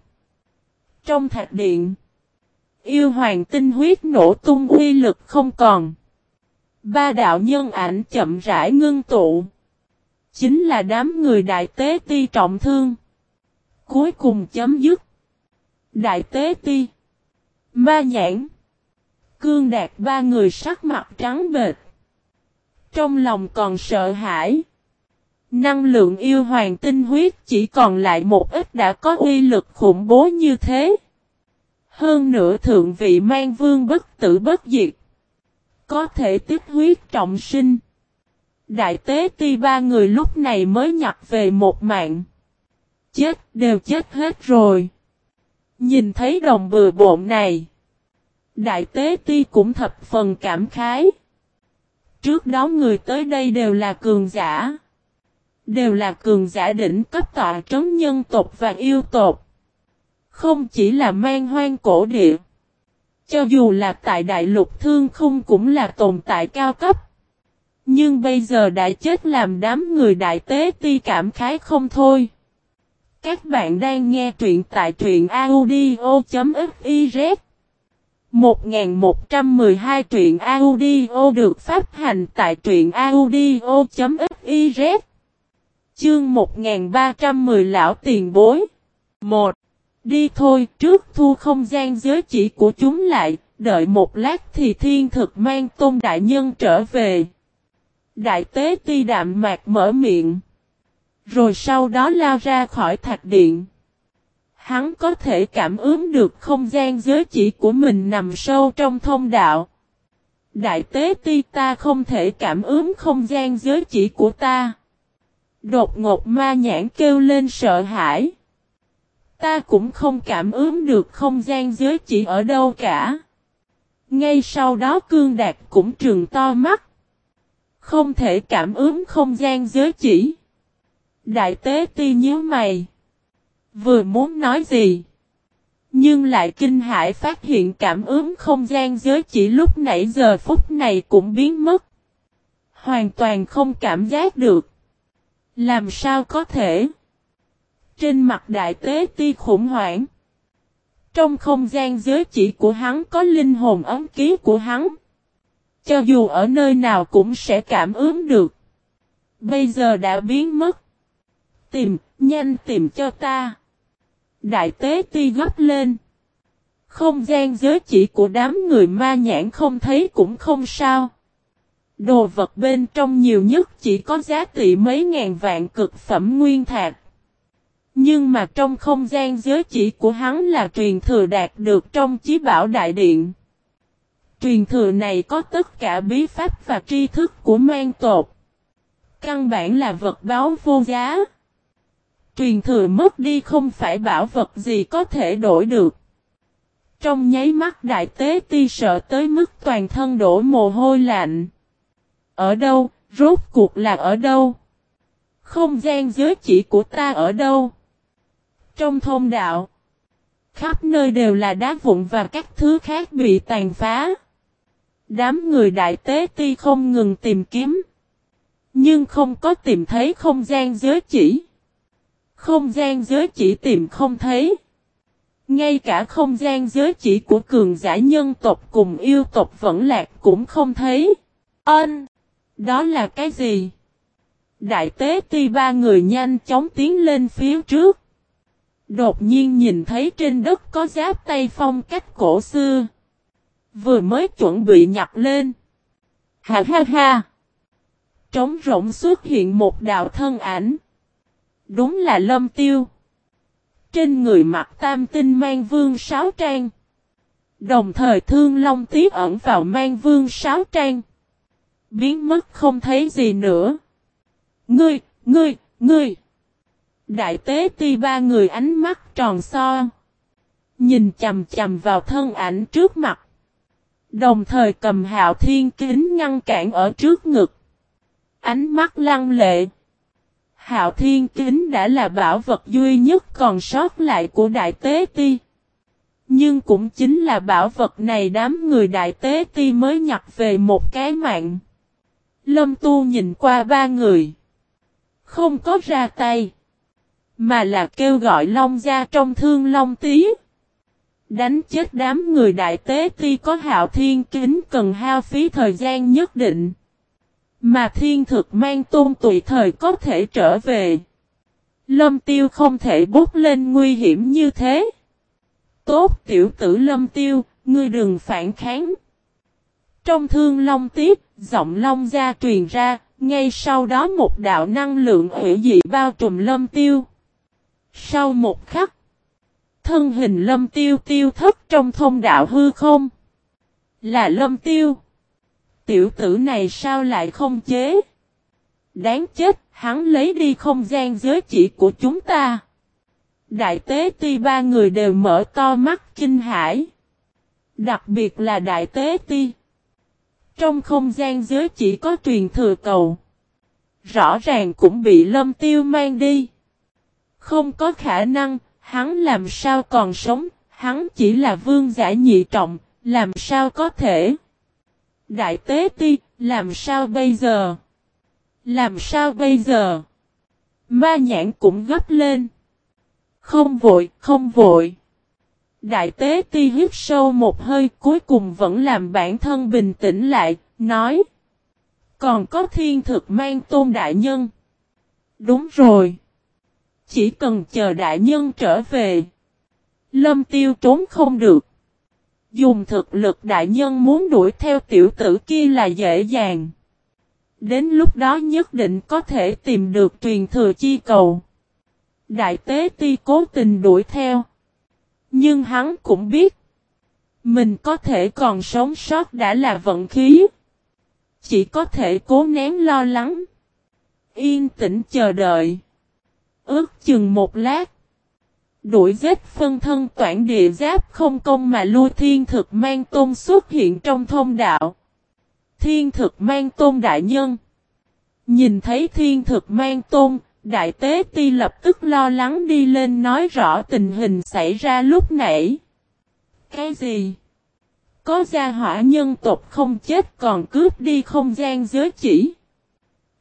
Trong thạch điện. Yêu hoàng tinh huyết nổ tung uy lực không còn. Ba đạo nhân ảnh chậm rãi ngưng tụ. Chính là đám người đại tế ti trọng thương. Cuối cùng chấm dứt. Đại tế ti. Ma nhãn. Cương đạt ba người sắc mặt trắng bệt. Trong lòng còn sợ hãi. Năng lượng yêu hoàng tinh huyết chỉ còn lại một ít đã có uy lực khủng bố như thế. Hơn nữa thượng vị mang vương bất tử bất diệt. Có thể tiếp huyết trọng sinh. Đại tế ti ba người lúc này mới nhặt về một mạng. Chết đều chết hết rồi. Nhìn thấy đồng bừa bộn này. Đại tế ti cũng thập phần cảm khái. Trước đó người tới đây đều là cường giả. Đều là cường giả đỉnh cấp tọa trấn nhân tộc và yêu tộc. Không chỉ là mang hoang cổ địa. Cho dù là tại đại lục thương không cũng là tồn tại cao cấp. Nhưng bây giờ đã chết làm đám người đại tế ti cảm khái không thôi. Các bạn đang nghe truyện tại truyện audio.fiz 1112 truyện audio được phát hành tại truyện audio.fiz Chương 1310 Lão Tiền Bối 1. Đi thôi, trước thu không gian giới chỉ của chúng lại, đợi một lát thì thiên thực mang tôn đại nhân trở về. Đại tế ti đạm mạc mở miệng. Rồi sau đó lao ra khỏi thạch điện. Hắn có thể cảm ứng được không gian giới chỉ của mình nằm sâu trong thông đạo. Đại tế ti ta không thể cảm ứng không gian giới chỉ của ta. Đột ngột ma nhãn kêu lên sợ hãi. Ta cũng không cảm ứng được không gian giới chỉ ở đâu cả. Ngay sau đó cương đạt cũng trừng to mắt. Không thể cảm ứng không gian giới chỉ. Đại tế ti nhớ mày. Vừa muốn nói gì. Nhưng lại kinh hãi phát hiện cảm ứng không gian giới chỉ lúc nãy giờ phút này cũng biến mất. Hoàn toàn không cảm giác được. Làm sao có thể? Trên mặt đại tế ti khủng hoảng. Trong không gian giới chỉ của hắn có linh hồn ấm ký của hắn. Cho dù ở nơi nào cũng sẽ cảm ứng được. Bây giờ đã biến mất. Tìm, nhanh tìm cho ta. Đại tế ti gấp lên. Không gian giới chỉ của đám người ma nhãn không thấy cũng không sao. Đồ vật bên trong nhiều nhất chỉ có giá trị mấy ngàn vạn cực phẩm nguyên thạch. Nhưng mà trong không gian giới chỉ của hắn là truyền thừa đạt được trong chí bảo đại điện. Truyền thừa này có tất cả bí pháp và tri thức của mang tột. Căn bản là vật báo vô giá. Truyền thừa mất đi không phải bảo vật gì có thể đổi được. Trong nháy mắt đại tế ti sợ tới mức toàn thân đổ mồ hôi lạnh. Ở đâu, rốt cuộc là ở đâu? Không gian giới chỉ của ta ở đâu? Trong thôn đạo, khắp nơi đều là đá vụn và các thứ khác bị tàn phá. Đám người đại tế ti không ngừng tìm kiếm. Nhưng không có tìm thấy không gian giới chỉ. Không gian giới chỉ tìm không thấy. Ngay cả không gian giới chỉ của cường giả nhân tộc cùng yêu tộc vẫn lạc cũng không thấy. Ân! Đó là cái gì? Đại tế ti ba người nhanh chóng tiến lên phía trước. Đột nhiên nhìn thấy trên đất có giáp tay phong cách cổ xưa. Vừa mới chuẩn bị nhặt lên. Ha ha ha! Trống rộng xuất hiện một đạo thân ảnh. Đúng là lâm tiêu. Trên người mặt tam tinh mang vương sáo trang. Đồng thời thương long tiếp ẩn vào mang vương sáo trang. Biến mất không thấy gì nữa. Ngươi, ngươi, ngươi. Đại tế ti ba người ánh mắt tròn so. Nhìn chầm chầm vào thân ảnh trước mặt. Đồng thời cầm hạo thiên kính ngăn cản ở trước ngực. Ánh mắt lăng lệ. Hạo thiên kính đã là bảo vật duy nhất còn sót lại của đại tế ti. Nhưng cũng chính là bảo vật này đám người đại tế ti mới nhặt về một cái mạng. Lâm tu nhìn qua ba người. Không có ra tay. Mà là kêu gọi Long gia trong thương Long tí. Đánh chết đám người đại tế ti có hạo thiên kính cần hao phí thời gian nhất định. Mà thiên thực mang tôn tùy thời có thể trở về. Lâm tiêu không thể bút lên nguy hiểm như thế. Tốt tiểu tử lâm tiêu, ngươi đừng phản kháng. Trong thương long tiếp, giọng long gia truyền ra, ngay sau đó một đạo năng lượng hủy dị bao trùm lâm tiêu. Sau một khắc, thân hình lâm tiêu tiêu thất trong thông đạo hư không. Là lâm tiêu. Tiểu tử này sao lại không chế? Đáng chết, hắn lấy đi không gian giới chỉ của chúng ta. Đại tế ti ba người đều mở to mắt kinh hãi. Đặc biệt là đại tế ti. Trong không gian giới chỉ có truyền thừa cầu. Rõ ràng cũng bị lâm tiêu mang đi. Không có khả năng, hắn làm sao còn sống, hắn chỉ là vương giả nhị trọng, làm sao có thể. Đại tế ti, làm sao bây giờ? Làm sao bây giờ? Ma nhãn cũng gấp lên. Không vội, không vội. Đại tế ti hít sâu một hơi cuối cùng vẫn làm bản thân bình tĩnh lại, nói. Còn có thiên thực mang tôn đại nhân. Đúng rồi. Chỉ cần chờ đại nhân trở về. Lâm tiêu trốn không được. Dùng thực lực đại nhân muốn đuổi theo tiểu tử kia là dễ dàng. Đến lúc đó nhất định có thể tìm được truyền thừa chi cầu. Đại tế ti cố tình đuổi theo. Nhưng hắn cũng biết. Mình có thể còn sống sót đã là vận khí. Chỉ có thể cố nén lo lắng. Yên tĩnh chờ đợi. Ước chừng một lát. Đuổi giết phân thân toản địa giáp không công mà lưu thiên thực mang tôn xuất hiện trong thông đạo. Thiên thực mang tôn đại nhân. Nhìn thấy thiên thực mang tôn, đại tế ti lập tức lo lắng đi lên nói rõ tình hình xảy ra lúc nãy. Cái gì? Có gia hỏa nhân tộc không chết còn cướp đi không gian giới chỉ.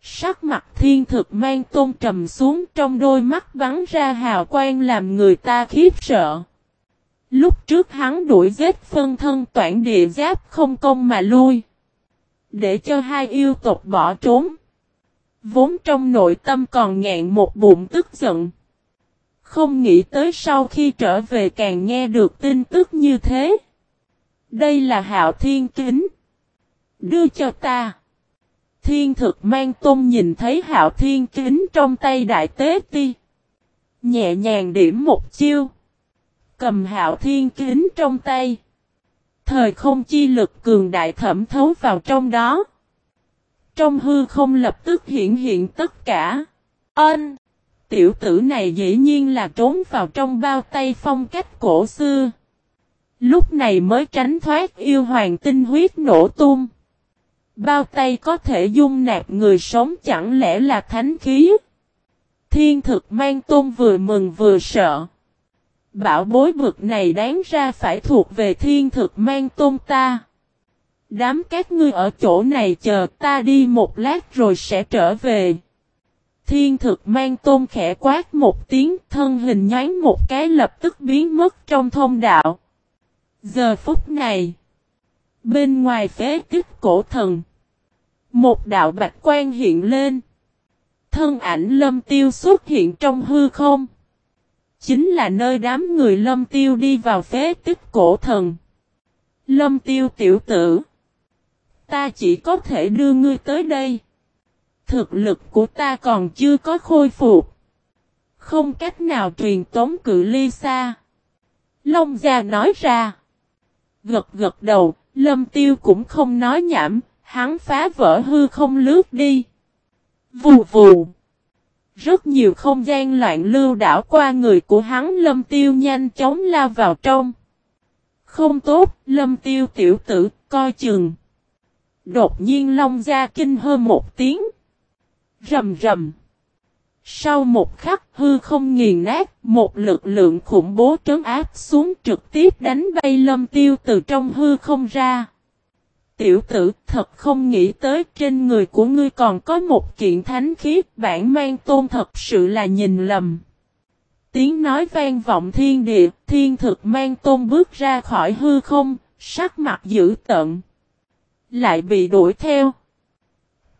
Sắc mặt thiên thực mang tôn trầm xuống trong đôi mắt bắn ra hào quang làm người ta khiếp sợ. Lúc trước hắn đuổi giết phân thân toản địa giáp không công mà lui. Để cho hai yêu tộc bỏ trốn. Vốn trong nội tâm còn ngẹn một bụng tức giận. Không nghĩ tới sau khi trở về càng nghe được tin tức như thế. Đây là hạo thiên kính. Đưa cho ta. Thiên thực mang tôn nhìn thấy hạo thiên kính trong tay đại tế ti. Nhẹ nhàng điểm một chiêu. Cầm hạo thiên kính trong tay. Thời không chi lực cường đại thẩm thấu vào trong đó. Trong hư không lập tức hiện hiện tất cả. Ân! Tiểu tử này dĩ nhiên là trốn vào trong bao tay phong cách cổ xưa. Lúc này mới tránh thoát yêu hoàng tinh huyết nổ tung. Bao tay có thể dung nạp người sống chẳng lẽ là thánh khí? Thiên thực mang tôn vừa mừng vừa sợ. Bảo bối bực này đáng ra phải thuộc về thiên thực mang tôn ta. Đám các ngươi ở chỗ này chờ ta đi một lát rồi sẽ trở về. Thiên thực mang tôn khẽ quát một tiếng, thân hình nhánh một cái lập tức biến mất trong thông đạo. Giờ phút này. Bên ngoài phế tích cổ thần. Một đạo bạch quan hiện lên. Thân ảnh lâm tiêu xuất hiện trong hư không. Chính là nơi đám người lâm tiêu đi vào phế tích cổ thần. Lâm tiêu tiểu tử. Ta chỉ có thể đưa ngươi tới đây. Thực lực của ta còn chưa có khôi phục. Không cách nào truyền tống cự ly xa. Long Gia nói ra. Gật gật đầu, lâm tiêu cũng không nói nhảm, hắn phá vỡ hư không lướt đi. Vù vù. Rất nhiều không gian loạn lưu đảo qua người của hắn lâm tiêu nhanh chóng lao vào trong. Không tốt, lâm tiêu tiểu tử, coi chừng. Đột nhiên Long ra kinh hơn một tiếng. Rầm rầm. Sau một khắc hư không nghiền nát, một lực lượng khủng bố trấn áp xuống trực tiếp đánh bay lâm tiêu từ trong hư không ra. Tiểu tử thật không nghĩ tới trên người của ngươi còn có một kiện thánh khí bản mang tôn thật sự là nhìn lầm. Tiếng nói vang vọng thiên địa, thiên thực mang tôn bước ra khỏi hư không, sắc mặt dữ tận. Lại bị đuổi theo.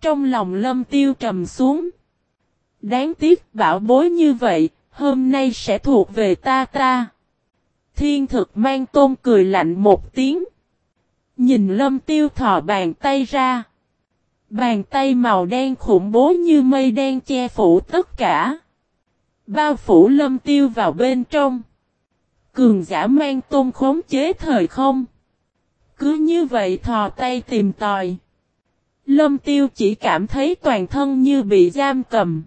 Trong lòng lâm tiêu trầm xuống. Đáng tiếc bảo bối như vậy, hôm nay sẽ thuộc về ta ta. Thiên thực mang tôn cười lạnh một tiếng. Nhìn lâm tiêu thò bàn tay ra. Bàn tay màu đen khủng bố như mây đen che phủ tất cả. Bao phủ lâm tiêu vào bên trong. Cường giả mang tôn khống chế thời không. Cứ như vậy thò tay tìm tòi. Lâm tiêu chỉ cảm thấy toàn thân như bị giam cầm.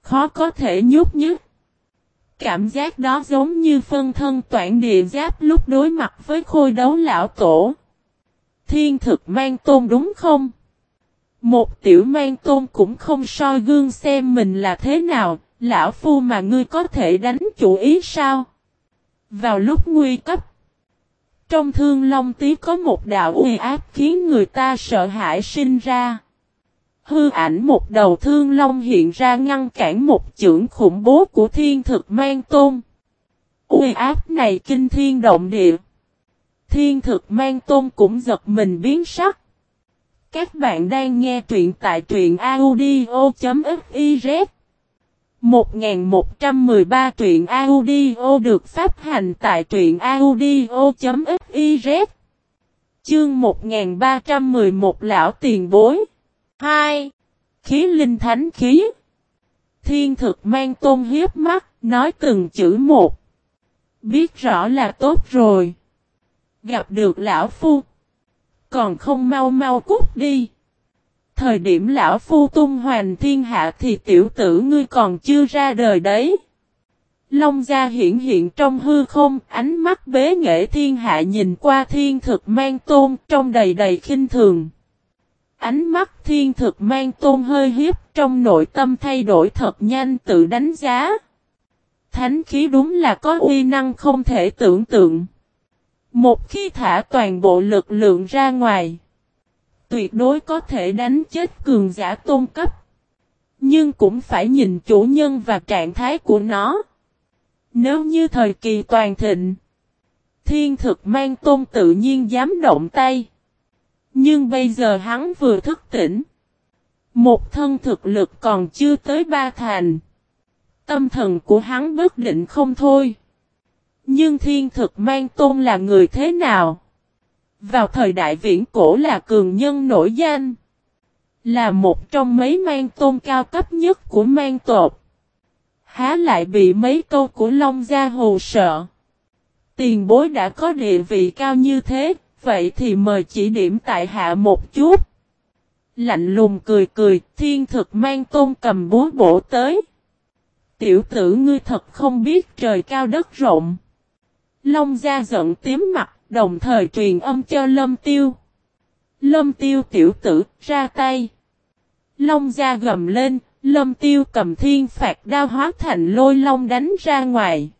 Khó có thể nhúc nhích. Cảm giác đó giống như phân thân toản địa giáp lúc đối mặt với khôi đấu lão tổ. Thiên thực mang tôn đúng không? Một tiểu mang tôn cũng không soi gương xem mình là thế nào, lão phu mà ngươi có thể đánh chủ ý sao? Vào lúc nguy cấp, trong thương long tí có một đạo uy áp khiến người ta sợ hãi sinh ra. Hư ảnh một đầu thương long hiện ra ngăn cản một chưởng khủng bố của thiên thực mang tôn. Uy áp này kinh thiên động địa. Thiên thực mang tôn cũng giật mình biến sắc. Các bạn đang nghe truyện tại truyện audio.fiz 1113 truyện audio được phát hành tại truyện audio.fiz Chương 1311 Lão Tiền Bối 2. Khí linh thánh khí Thiên thực mang tôn hiếp mắt, nói từng chữ một. Biết rõ là tốt rồi. Gặp được lão phu. Còn không mau mau cút đi. Thời điểm lão phu tung hoành thiên hạ thì tiểu tử ngươi còn chưa ra đời đấy. Long gia hiện hiện trong hư không, ánh mắt bế nghệ thiên hạ nhìn qua thiên thực mang tôn trong đầy đầy khinh thường. Ánh mắt thiên thực mang tôn hơi hiếp trong nội tâm thay đổi thật nhanh tự đánh giá. Thánh khí đúng là có uy năng không thể tưởng tượng. Một khi thả toàn bộ lực lượng ra ngoài, tuyệt đối có thể đánh chết cường giả tôn cấp. Nhưng cũng phải nhìn chủ nhân và trạng thái của nó. Nếu như thời kỳ toàn thịnh, thiên thực mang tôn tự nhiên dám động tay. Nhưng bây giờ hắn vừa thức tỉnh. Một thân thực lực còn chưa tới ba thành. Tâm thần của hắn bất định không thôi. Nhưng thiên thực mang tôn là người thế nào? Vào thời đại viễn cổ là cường nhân nổi danh. Là một trong mấy mang tôn cao cấp nhất của mang tộc. Há lại bị mấy câu của Long Gia hồ sợ. Tiền bối đã có địa vị cao như thế, vậy thì mời chỉ điểm tại hạ một chút. Lạnh lùng cười cười, thiên thực mang tôn cầm búa bổ tới. Tiểu tử ngươi thật không biết trời cao đất rộng. Long gia giận tím mặt, đồng thời truyền âm cho lâm tiêu. Lâm tiêu tiểu tử, ra tay. Long gia gầm lên, lâm tiêu cầm thiên phạt đao hóa thành lôi long đánh ra ngoài.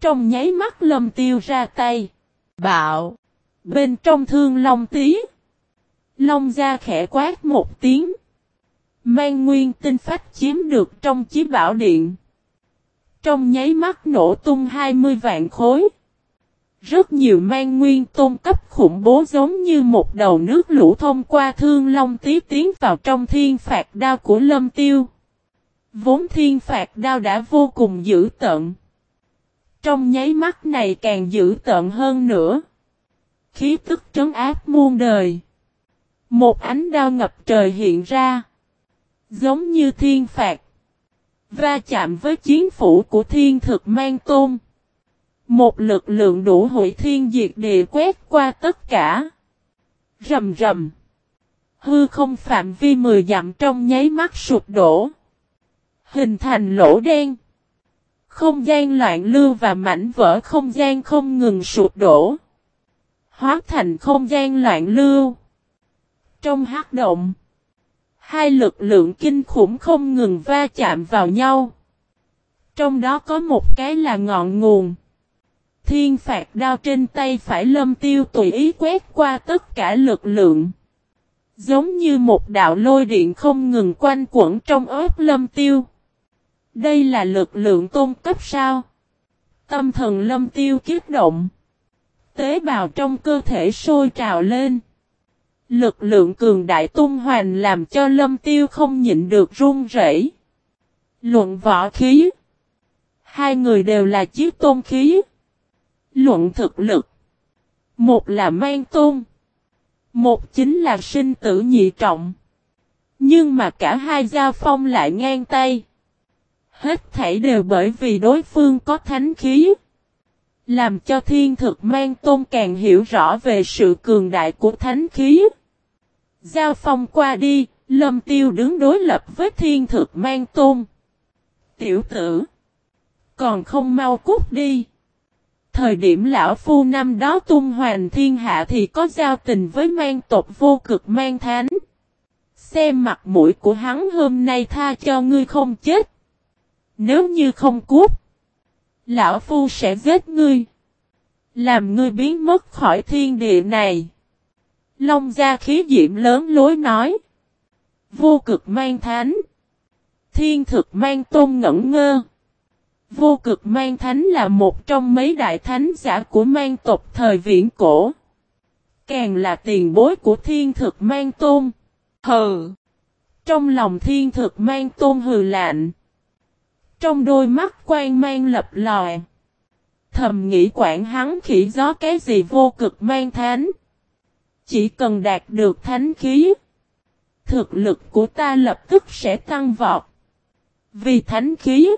Trong nháy mắt lâm tiêu ra tay. Bạo. Bên trong thương long tí. Long gia khẽ quát một tiếng. Mang nguyên tinh phách chiếm được trong chí bảo điện. Trong nháy mắt nổ tung 20 vạn khối. Rất nhiều mang nguyên tôn cấp khủng bố giống như một đầu nước lũ thông qua thương long tí tiến vào trong thiên phạt đao của lâm tiêu. Vốn thiên phạt đao đã vô cùng dữ tận. Trong nháy mắt này càng dữ tận hơn nữa. Khí tức trấn áp muôn đời. Một ánh đao ngập trời hiện ra. Giống như thiên phạt. Va chạm với chiến phủ của thiên thực mang tôn. Một lực lượng đủ hội thiên diệt địa quét qua tất cả. Rầm rầm. Hư không phạm vi mười dặm trong nháy mắt sụp đổ. Hình thành lỗ đen. Không gian loạn lưu và mảnh vỡ không gian không ngừng sụp đổ. Hóa thành không gian loạn lưu. Trong hắc động. Hai lực lượng kinh khủng không ngừng va chạm vào nhau. Trong đó có một cái là ngọn nguồn. Thiên phạt đao trên tay phải lâm tiêu tùy ý quét qua tất cả lực lượng. Giống như một đạo lôi điện không ngừng quanh quẩn trong ớt lâm tiêu. Đây là lực lượng tôn cấp sao? Tâm thần lâm tiêu kiếp động. Tế bào trong cơ thể sôi trào lên. Lực lượng cường đại tung hoành làm cho lâm tiêu không nhịn được run rẩy. Luận võ khí. Hai người đều là chiếc tôn khí. Luận thực lực. Một là mang tôn. Một chính là sinh tử nhị trọng. Nhưng mà cả hai gia phong lại ngang tay. Hết thảy đều bởi vì đối phương có thánh khí. Làm cho thiên thực mang tôn càng hiểu rõ về sự cường đại của thánh khí. Giao phong qua đi, lâm tiêu đứng đối lập với thiên thực mang tôn. Tiểu tử. Còn không mau cút đi. Thời điểm lão phu năm đó tung hoành thiên hạ thì có giao tình với mang tộc vô cực mang thánh. Xem mặt mũi của hắn hôm nay tha cho ngươi không chết. Nếu như không cút. Lão phu sẽ giết ngươi. Làm ngươi biến mất khỏi thiên địa này. Long gia khí diệm lớn lối nói. Vô cực mang thánh. Thiên thực mang tôn ngẩn ngơ. Vô cực mang thánh là một trong mấy đại thánh giả của mang tộc thời viễn cổ. Càng là tiền bối của thiên thực mang tôn. Hừ. Trong lòng thiên thực mang tôn hừ lạnh. Trong đôi mắt quan mang lập lòi. Thầm nghĩ quản hắn khỉ gió cái gì vô cực mang thánh. Chỉ cần đạt được thánh khí. Thực lực của ta lập tức sẽ tăng vọt. Vì thánh khí.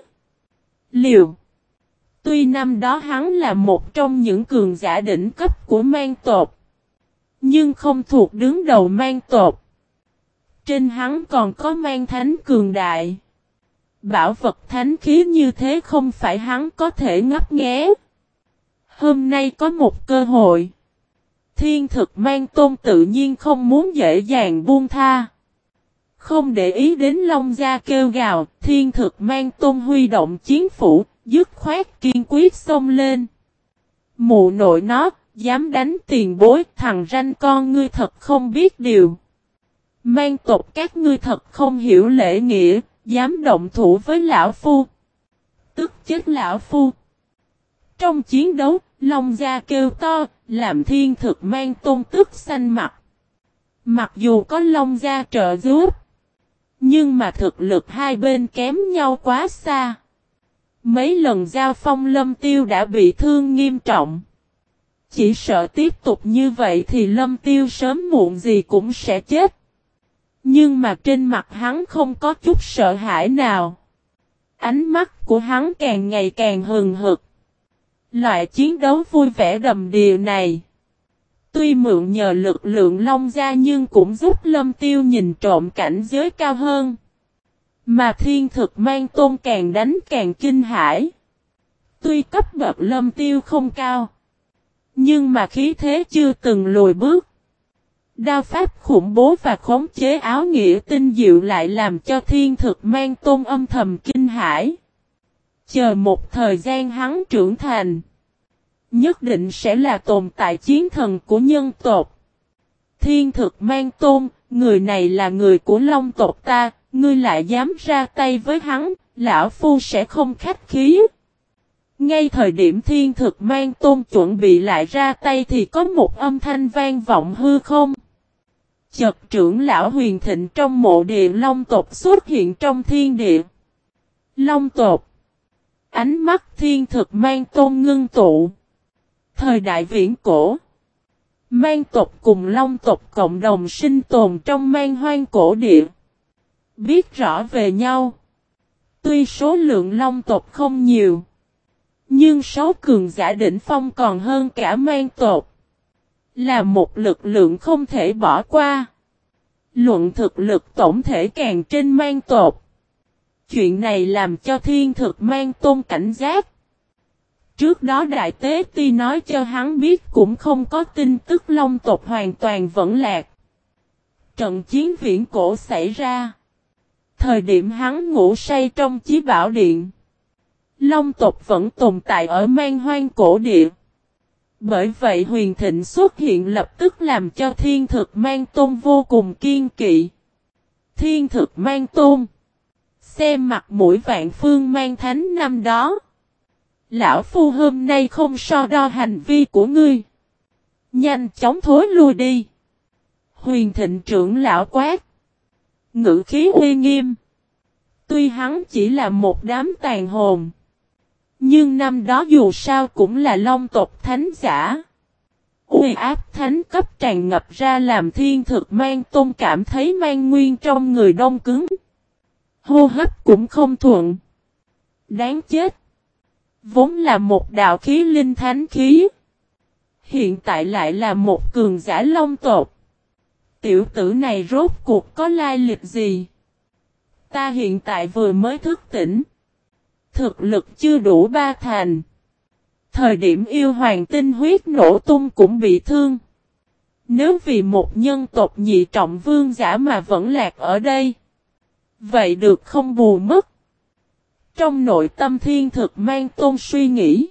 Liều. Tuy năm đó hắn là một trong những cường giả đỉnh cấp của mang tột. Nhưng không thuộc đứng đầu mang tột. Trên hắn còn có mang thánh cường đại. Bảo vật thánh khí như thế không phải hắn có thể ngấp nghé. Hôm nay có một cơ hội. Thiên thực mang tôn tự nhiên không muốn dễ dàng buông tha. Không để ý đến Long Gia kêu gào, thiên thực mang tôn huy động chiến phủ, dứt khoát kiên quyết xông lên. Mụ nội nó, dám đánh tiền bối, thằng ranh con ngươi thật không biết điều. Mang tộc các ngươi thật không hiểu lễ nghĩa, dám động thủ với lão phu. Tức chết lão phu. Trong chiến đấu, Long Gia kêu to, làm thiên thực mang tôn tức xanh mặt. Mặc dù có Long Gia trợ giúp, nhưng mà thực lực hai bên kém nhau quá xa. Mấy lần giao phong lâm tiêu đã bị thương nghiêm trọng. Chỉ sợ tiếp tục như vậy thì lâm tiêu sớm muộn gì cũng sẽ chết. Nhưng mà trên mặt hắn không có chút sợ hãi nào. Ánh mắt của hắn càng ngày càng hừng hực. Loại chiến đấu vui vẻ đầm điều này. Tuy mượn nhờ lực lượng long ra nhưng cũng giúp lâm tiêu nhìn trộm cảnh giới cao hơn. Mà thiên thực mang tôn càng đánh càng kinh hãi. Tuy cấp bậc lâm tiêu không cao. Nhưng mà khí thế chưa từng lùi bước. Đao pháp khủng bố và khống chế áo nghĩa tinh diệu lại làm cho thiên thực mang tôn âm thầm kinh hãi. Chờ một thời gian hắn trưởng thành. Nhất định sẽ là tồn tại chiến thần của nhân tộc. Thiên thực mang tôn, người này là người của long tộc ta, ngươi lại dám ra tay với hắn, lão phu sẽ không khách khí. Ngay thời điểm thiên thực mang tôn chuẩn bị lại ra tay thì có một âm thanh vang vọng hư không. Chật trưởng lão huyền thịnh trong mộ địa long tộc xuất hiện trong thiên địa. Long tộc. Ánh mắt thiên thực mang tôn ngưng tụ. Thời đại viễn cổ. Mang tộc cùng long tộc cộng đồng sinh tồn trong mang hoang cổ địa. Biết rõ về nhau. Tuy số lượng long tộc không nhiều. Nhưng sáu cường giả đỉnh phong còn hơn cả mang tộc. Là một lực lượng không thể bỏ qua. Luận thực lực tổng thể càng trên mang tột. Chuyện này làm cho thiên thực mang tôn cảnh giác. Trước đó Đại Tế Ti nói cho hắn biết cũng không có tin tức Long tộc hoàn toàn vẫn lạc. Trận chiến viễn cổ xảy ra. Thời điểm hắn ngủ say trong chí bảo điện. Long tộc vẫn tồn tại ở mang hoang cổ địa. Bởi vậy huyền thịnh xuất hiện lập tức làm cho thiên thực mang tôn vô cùng kiên kỵ. Thiên thực mang tôn. Xem mặt mũi vạn phương mang thánh năm đó. Lão phu hôm nay không so đo hành vi của ngươi. Nhanh chóng thối lui đi. Huyền thịnh trưởng lão quát. Ngữ khí uy nghiêm. Tuy hắn chỉ là một đám tàn hồn. Nhưng năm đó dù sao cũng là long tộc thánh giả. Uy áp thánh cấp tràn ngập ra làm thiên thực mang tôn cảm thấy mang nguyên trong người đông cứng. Hô hấp cũng không thuận. Đáng chết. Vốn là một đạo khí linh thánh khí. Hiện tại lại là một cường giả long tộc. Tiểu tử này rốt cuộc có lai lịch gì? Ta hiện tại vừa mới thức tỉnh. Thực lực chưa đủ ba thành. Thời điểm yêu hoàng tinh huyết nổ tung cũng bị thương. Nếu vì một nhân tộc nhị trọng vương giả mà vẫn lạc ở đây. Vậy được không bù mất. Trong nội tâm thiên thực mang tôn suy nghĩ.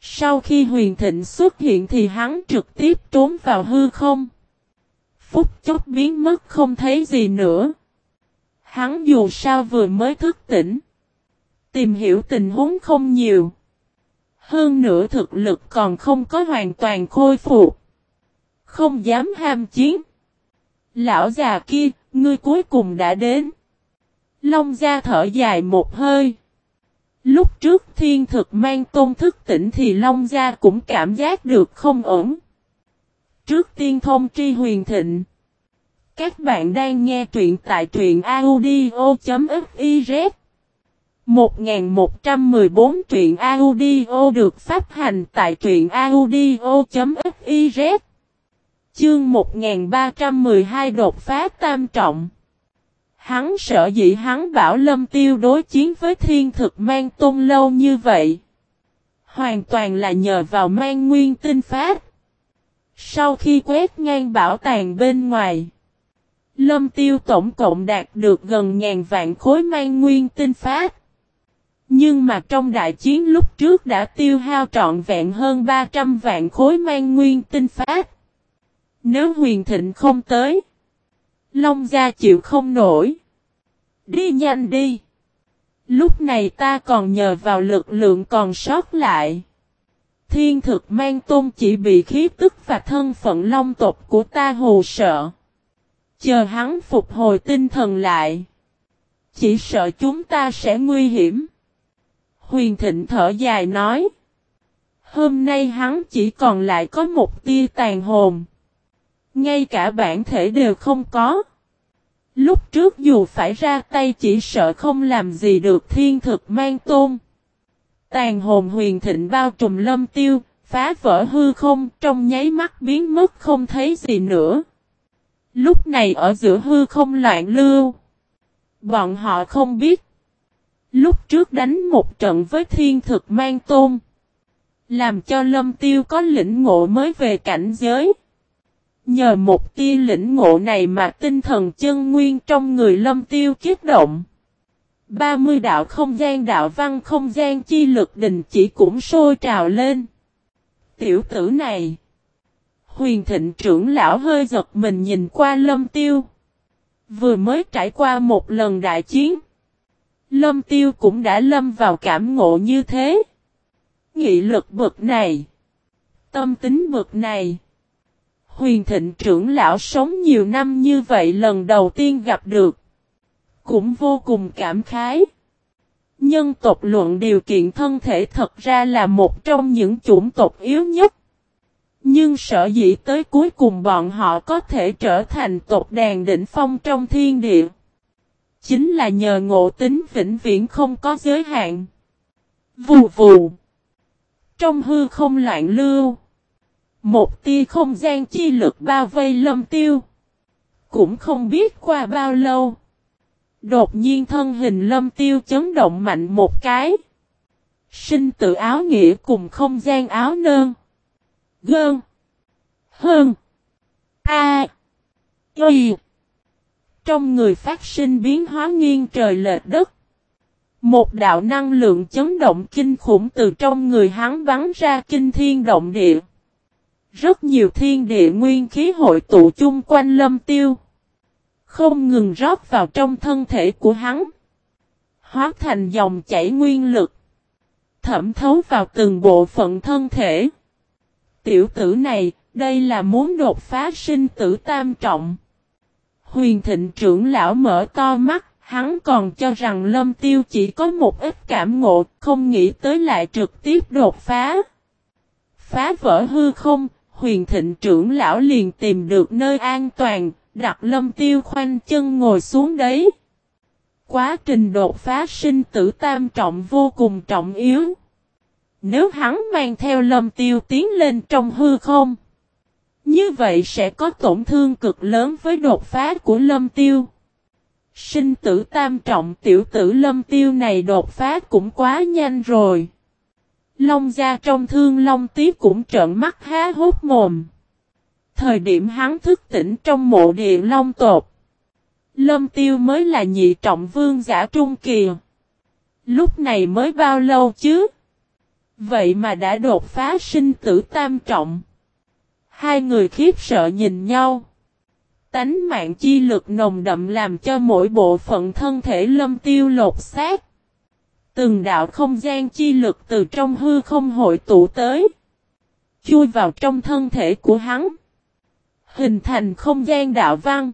Sau khi huyền thịnh xuất hiện thì hắn trực tiếp trốn vào hư không. Phúc chốc biến mất không thấy gì nữa. Hắn dù sao vừa mới thức tỉnh. Tìm hiểu tình huống không nhiều. Hơn nữa thực lực còn không có hoàn toàn khôi phục. Không dám ham chiến. Lão già kia, ngươi cuối cùng đã đến. Long gia thở dài một hơi. Lúc trước thiên thực mang tôn thức tỉnh thì Long Gia cũng cảm giác được không ổn. Trước tiên thông tri huyền thịnh. Các bạn đang nghe truyện tại truyện audio.fiz 1114 truyện audio được phát hành tại truyện audio.fiz Chương 1312 đột phá tam trọng Hắn sợ dị hắn bảo Lâm Tiêu đối chiến với thiên thực mang tôn lâu như vậy. Hoàn toàn là nhờ vào mang nguyên tinh phát. Sau khi quét ngang bảo tàng bên ngoài. Lâm Tiêu tổng cộng đạt được gần ngàn vạn khối mang nguyên tinh phát. Nhưng mà trong đại chiến lúc trước đã tiêu hao trọn vẹn hơn 300 vạn khối mang nguyên tinh phát. Nếu huyền thịnh không tới. Long gia chịu không nổi. Đi nhanh đi. Lúc này ta còn nhờ vào lực lượng còn sót lại. Thiên thực mang tôn chỉ bị khí tức và thân phận long tộc của ta hồ sợ. Chờ hắn phục hồi tinh thần lại. Chỉ sợ chúng ta sẽ nguy hiểm. Huyền thịnh thở dài nói. Hôm nay hắn chỉ còn lại có một tia tàn hồn. Ngay cả bản thể đều không có. Lúc trước dù phải ra tay chỉ sợ không làm gì được thiên thực mang tôn. Tàn hồn huyền thịnh bao trùm lâm tiêu, phá vỡ hư không, trong nháy mắt biến mất không thấy gì nữa. Lúc này ở giữa hư không loạn lưu. Bọn họ không biết. Lúc trước đánh một trận với thiên thực mang tôn. Làm cho lâm tiêu có lĩnh ngộ mới về cảnh giới. Nhờ một tia lĩnh ngộ này mà tinh thần chân nguyên trong người lâm tiêu kiếp động. 30 đạo không gian đạo văn không gian chi lực đình chỉ cũng sôi trào lên. Tiểu tử này. Huyền thịnh trưởng lão hơi giật mình nhìn qua lâm tiêu. Vừa mới trải qua một lần đại chiến. Lâm tiêu cũng đã lâm vào cảm ngộ như thế. Nghị lực bực này. Tâm tính bực này. Huyền thịnh trưởng lão sống nhiều năm như vậy lần đầu tiên gặp được. Cũng vô cùng cảm khái. Nhân tộc luận điều kiện thân thể thật ra là một trong những chủng tộc yếu nhất. Nhưng sợ dĩ tới cuối cùng bọn họ có thể trở thành tộc đàn đỉnh phong trong thiên địa. Chính là nhờ ngộ tính vĩnh viễn không có giới hạn. Vù vù. Trong hư không loạn lưu. Một tia không gian chi lực bao vây lâm tiêu. Cũng không biết qua bao lâu. Đột nhiên thân hình lâm tiêu chấn động mạnh một cái. Sinh tự áo nghĩa cùng không gian áo nơn. Gơn. Hơn. A. Y. Trong người phát sinh biến hóa nghiêng trời lệch đất. Một đạo năng lượng chấn động kinh khủng từ trong người hắn bắn ra kinh thiên động địa. Rất nhiều thiên địa nguyên khí hội tụ chung quanh lâm tiêu. Không ngừng rót vào trong thân thể của hắn. Hóa thành dòng chảy nguyên lực. Thẩm thấu vào từng bộ phận thân thể. Tiểu tử này, đây là muốn đột phá sinh tử tam trọng. Huyền thịnh trưởng lão mở to mắt, hắn còn cho rằng lâm tiêu chỉ có một ít cảm ngộ, không nghĩ tới lại trực tiếp đột phá. Phá vỡ hư không, huyền thịnh trưởng lão liền tìm được nơi an toàn, đặt lâm tiêu khoanh chân ngồi xuống đấy. Quá trình đột phá sinh tử tam trọng vô cùng trọng yếu. Nếu hắn mang theo lâm tiêu tiến lên trong hư không, như vậy sẽ có tổn thương cực lớn với đột phá của lâm tiêu. Sinh tử tam trọng tiểu tử lâm tiêu này đột phá cũng quá nhanh rồi. Long gia trong thương Long tí cũng trợn mắt há hốt mồm. Thời điểm hắn thức tỉnh trong mộ địa Long tột. Lâm tiêu mới là nhị trọng vương giả trung kỳ. Lúc này mới bao lâu chứ? Vậy mà đã đột phá sinh tử tam trọng. Hai người khiếp sợ nhìn nhau. Tánh mạng chi lực nồng đậm làm cho mỗi bộ phận thân thể lâm tiêu lột xác. Từng đạo không gian chi lực từ trong hư không hội tụ tới. Chui vào trong thân thể của hắn. Hình thành không gian đạo văn.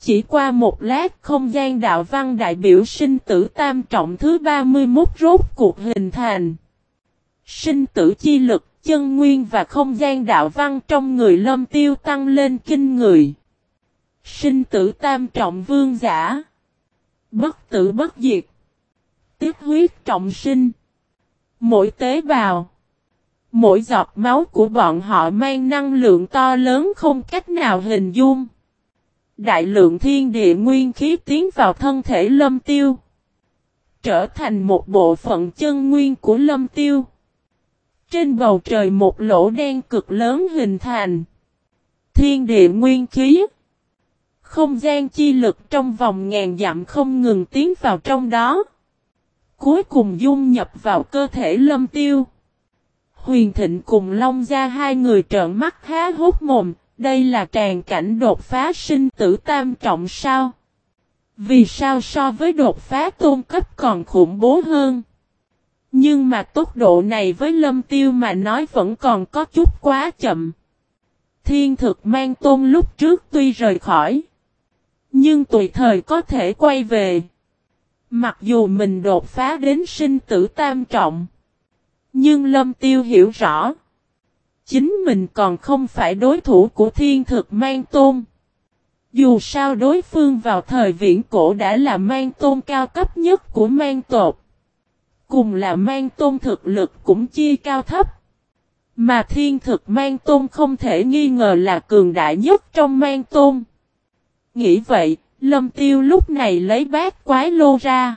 Chỉ qua một lát không gian đạo văn đại biểu sinh tử tam trọng thứ 31 rốt cuộc hình thành. Sinh tử chi lực, chân nguyên và không gian đạo văn trong người lâm tiêu tăng lên kinh người. Sinh tử tam trọng vương giả. Bất tử bất diệt. Tiếp huyết trọng sinh. Mỗi tế bào. Mỗi giọt máu của bọn họ mang năng lượng to lớn không cách nào hình dung. Đại lượng thiên địa nguyên khí tiến vào thân thể lâm tiêu. Trở thành một bộ phận chân nguyên của lâm tiêu. Trên bầu trời một lỗ đen cực lớn hình thành. Thiên địa nguyên khí. Không gian chi lực trong vòng ngàn dặm không ngừng tiến vào trong đó. Cuối cùng dung nhập vào cơ thể lâm tiêu. Huyền Thịnh cùng Long Gia hai người trợn mắt há hốt mồm, đây là tràn cảnh đột phá sinh tử tam trọng sao? Vì sao so với đột phá tôn cấp còn khủng bố hơn? Nhưng mà tốc độ này với lâm tiêu mà nói vẫn còn có chút quá chậm. Thiên thực mang tôn lúc trước tuy rời khỏi. Nhưng tùy thời có thể quay về. Mặc dù mình đột phá đến sinh tử tam trọng. Nhưng lâm tiêu hiểu rõ. Chính mình còn không phải đối thủ của thiên thực mang tôn. Dù sao đối phương vào thời viễn cổ đã là mang tôn cao cấp nhất của mang tột. Cùng là mang tôn thực lực cũng chia cao thấp. Mà thiên thực mang tôn không thể nghi ngờ là cường đại nhất trong mang tôn. Nghĩ vậy, lâm tiêu lúc này lấy bát quái lô ra.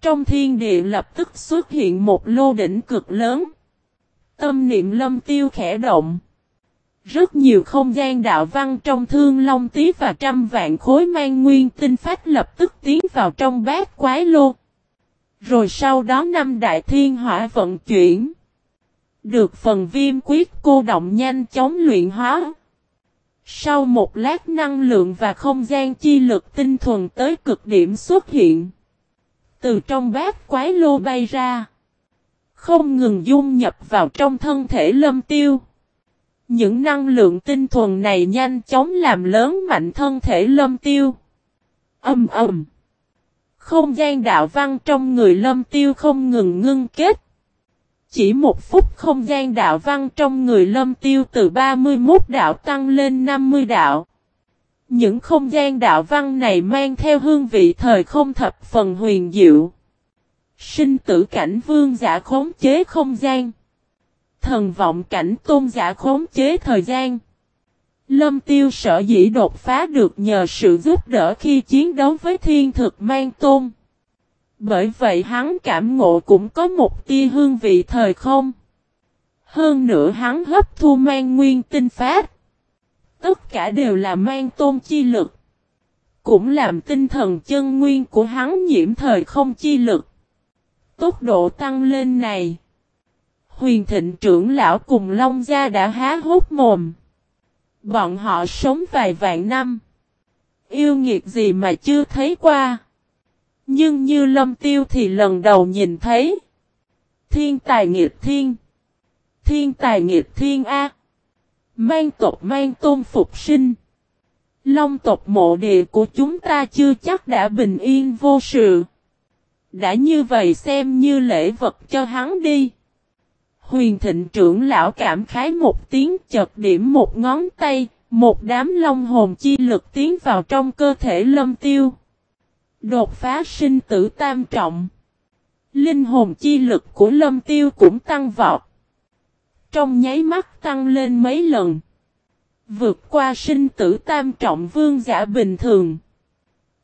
Trong thiên địa lập tức xuất hiện một lô đỉnh cực lớn. Tâm niệm lâm tiêu khẽ động. Rất nhiều không gian đạo văn trong thương long tí và trăm vạn khối mang nguyên tinh phách lập tức tiến vào trong bát quái lô. Rồi sau đó năm đại thiên hỏa vận chuyển. Được phần viêm quyết cô động nhanh chóng luyện hóa. Sau một lát năng lượng và không gian chi lực tinh thuần tới cực điểm xuất hiện. Từ trong bát quái lô bay ra. Không ngừng dung nhập vào trong thân thể lâm tiêu. Những năng lượng tinh thuần này nhanh chóng làm lớn mạnh thân thể lâm tiêu. Âm ầm. Không gian đạo văn trong người lâm tiêu không ngừng ngưng kết. Chỉ một phút không gian đạo văn trong người lâm tiêu từ 31 đạo tăng lên 50 đạo. Những không gian đạo văn này mang theo hương vị thời không thập phần huyền diệu. Sinh tử cảnh vương giả khống chế không gian. Thần vọng cảnh tôn giả khống chế thời gian. Lâm tiêu sở dĩ đột phá được nhờ sự giúp đỡ khi chiến đấu với thiên thực mang tôn. Bởi vậy hắn cảm ngộ cũng có một tia hương vị thời không. Hơn nữa hắn hấp thu mang nguyên tinh phát. Tất cả đều là mang tôn chi lực. Cũng làm tinh thần chân nguyên của hắn nhiễm thời không chi lực. Tốc độ tăng lên này. Huyền thịnh trưởng lão cùng Long Gia đã há hốt mồm. Bọn họ sống vài vạn năm. Yêu nghiệt gì mà chưa thấy qua. Nhưng như lâm tiêu thì lần đầu nhìn thấy. Thiên tài nghiệt thiên. Thiên tài nghiệt thiên A. Mang tộc mang tôn phục sinh. Long tộc mộ địa của chúng ta chưa chắc đã bình yên vô sự. Đã như vậy xem như lễ vật cho hắn đi. Huyền thịnh trưởng lão cảm khái một tiếng chật điểm một ngón tay, một đám long hồn chi lực tiến vào trong cơ thể lâm tiêu. Đột phá sinh tử tam trọng. Linh hồn chi lực của lâm tiêu cũng tăng vọt. Trong nháy mắt tăng lên mấy lần. Vượt qua sinh tử tam trọng vương giả bình thường.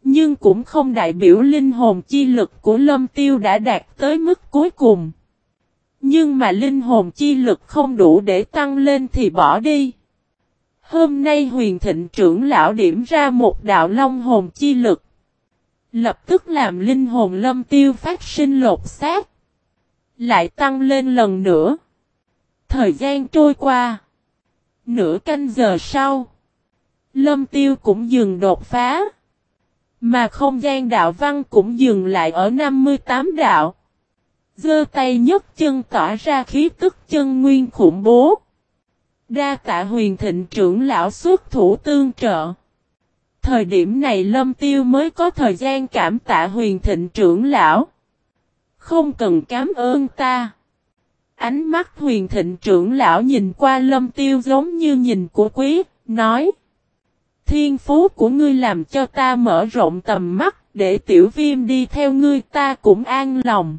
Nhưng cũng không đại biểu linh hồn chi lực của lâm tiêu đã đạt tới mức cuối cùng. Nhưng mà linh hồn chi lực không đủ để tăng lên thì bỏ đi. Hôm nay huyền thịnh trưởng lão điểm ra một đạo long hồn chi lực. Lập tức làm linh hồn lâm tiêu phát sinh lột xác. Lại tăng lên lần nữa. Thời gian trôi qua. Nửa canh giờ sau. Lâm tiêu cũng dừng đột phá. Mà không gian đạo văn cũng dừng lại ở 58 đạo. Dơ tay nhấc chân tỏa ra khí tức chân nguyên khủng bố. Đa tạ huyền thịnh trưởng lão xuất thủ tương trợ. Thời điểm này Lâm Tiêu mới có thời gian cảm tạ huyền thịnh trưởng lão. Không cần cảm ơn ta. Ánh mắt huyền thịnh trưởng lão nhìn qua Lâm Tiêu giống như nhìn của quý, nói. Thiên phú của ngươi làm cho ta mở rộng tầm mắt, để tiểu viêm đi theo ngươi ta cũng an lòng.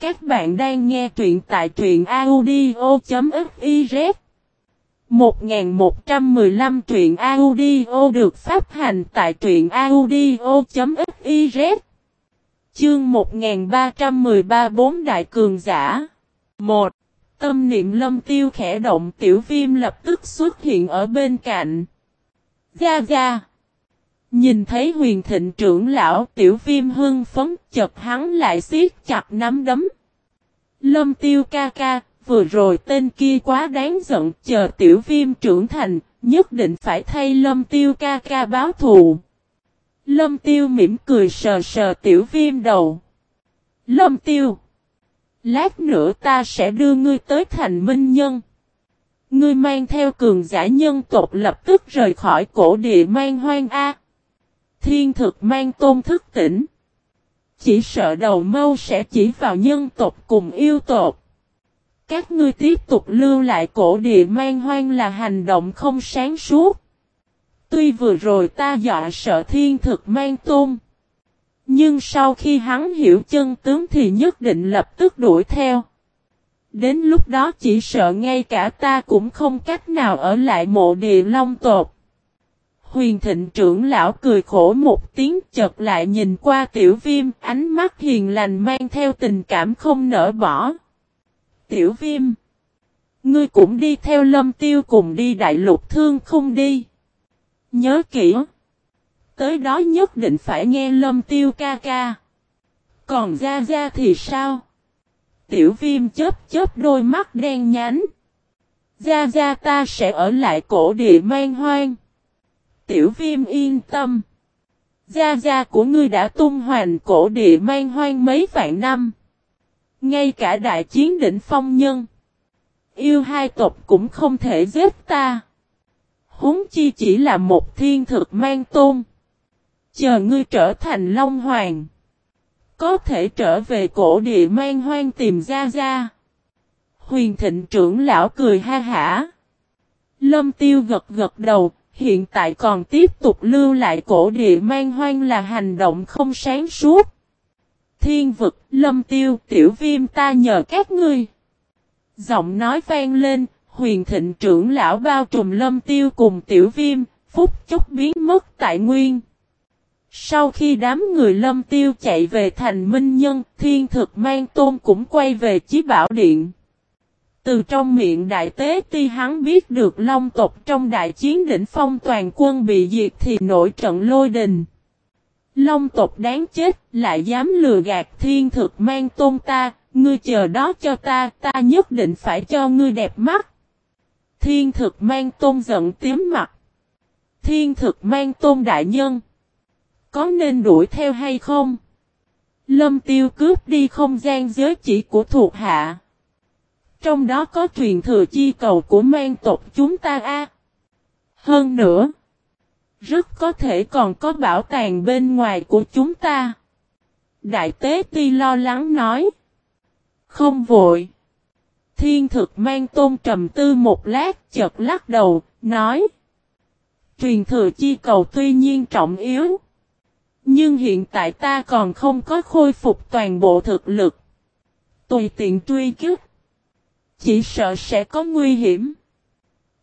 Các bạn đang nghe truyện tại truyện audio.fif 1115 truyện audio được phát hành tại truyện audio.fiz Chương 1313 bốn đại cường giả 1. Tâm niệm lâm tiêu khẽ động tiểu viêm lập tức xuất hiện ở bên cạnh. Gia Gia Nhìn thấy huyền thịnh trưởng lão tiểu viêm hưng phấn chật hắn lại siết chặt nắm đấm. Lâm tiêu ca ca, vừa rồi tên kia quá đáng giận chờ tiểu viêm trưởng thành, nhất định phải thay lâm tiêu ca ca báo thù. Lâm tiêu mỉm cười sờ sờ tiểu viêm đầu. Lâm tiêu. Lát nữa ta sẽ đưa ngươi tới thành minh nhân. Ngươi mang theo cường giả nhân tộc lập tức rời khỏi cổ địa mang hoang A. Thiên thực mang tôn thức tỉnh. Chỉ sợ đầu mâu sẽ chỉ vào nhân tộc cùng yêu tộc. Các ngươi tiếp tục lưu lại cổ địa mang hoang là hành động không sáng suốt. Tuy vừa rồi ta dọa sợ thiên thực mang tôn. Nhưng sau khi hắn hiểu chân tướng thì nhất định lập tức đuổi theo. Đến lúc đó chỉ sợ ngay cả ta cũng không cách nào ở lại mộ địa long tột. Huyền thịnh trưởng lão cười khổ một tiếng chợt lại nhìn qua tiểu viêm, ánh mắt hiền lành mang theo tình cảm không nở bỏ. Tiểu viêm. Ngươi cũng đi theo lâm tiêu cùng đi đại lục thương không đi. Nhớ kỹ. Tới đó nhất định phải nghe lâm tiêu ca ca. Còn ra ra thì sao? Tiểu viêm chớp chớp đôi mắt đen nhánh. Gia Gia ta sẽ ở lại cổ địa Man hoang. Tiểu viêm yên tâm. Gia Gia của ngươi đã tung hoành cổ địa Man hoang mấy vạn năm. Ngay cả đại chiến đỉnh phong nhân. Yêu hai tộc cũng không thể giết ta. Húng chi chỉ là một thiên thực mang tôn. Chờ ngươi trở thành Long Hoàng. Có thể trở về cổ địa mang hoang tìm ra ra. Huyền thịnh trưởng lão cười ha hả. Lâm tiêu gật gật đầu, hiện tại còn tiếp tục lưu lại cổ địa mang hoang là hành động không sáng suốt. Thiên vực, lâm tiêu, tiểu viêm ta nhờ các ngươi. Giọng nói vang lên, huyền thịnh trưởng lão bao trùm lâm tiêu cùng tiểu viêm, phút chốc biến mất tại nguyên. Sau khi đám người lâm tiêu chạy về thành minh nhân, thiên thực mang tôn cũng quay về chí bảo điện. Từ trong miệng đại tế ti hắn biết được long tộc trong đại chiến đỉnh phong toàn quân bị diệt thì nổi trận lôi đình. Long tộc đáng chết, lại dám lừa gạt thiên thực mang tôn ta, ngươi chờ đó cho ta, ta nhất định phải cho ngươi đẹp mắt. Thiên thực mang tôn giận tím mặt. Thiên thực mang tôn đại nhân. Có nên đuổi theo hay không? Lâm tiêu cướp đi không gian giới chỉ của thuộc hạ. Trong đó có truyền thừa chi cầu của mang tộc chúng ta a. Hơn nữa, rất có thể còn có bảo tàng bên ngoài của chúng ta. Đại tế ti lo lắng nói. Không vội. Thiên thực mang tôn trầm tư một lát chợt lắc đầu, nói. Truyền thừa chi cầu tuy nhiên trọng yếu. Nhưng hiện tại ta còn không có khôi phục toàn bộ thực lực. Tùy tiện truy kích. Chỉ sợ sẽ có nguy hiểm.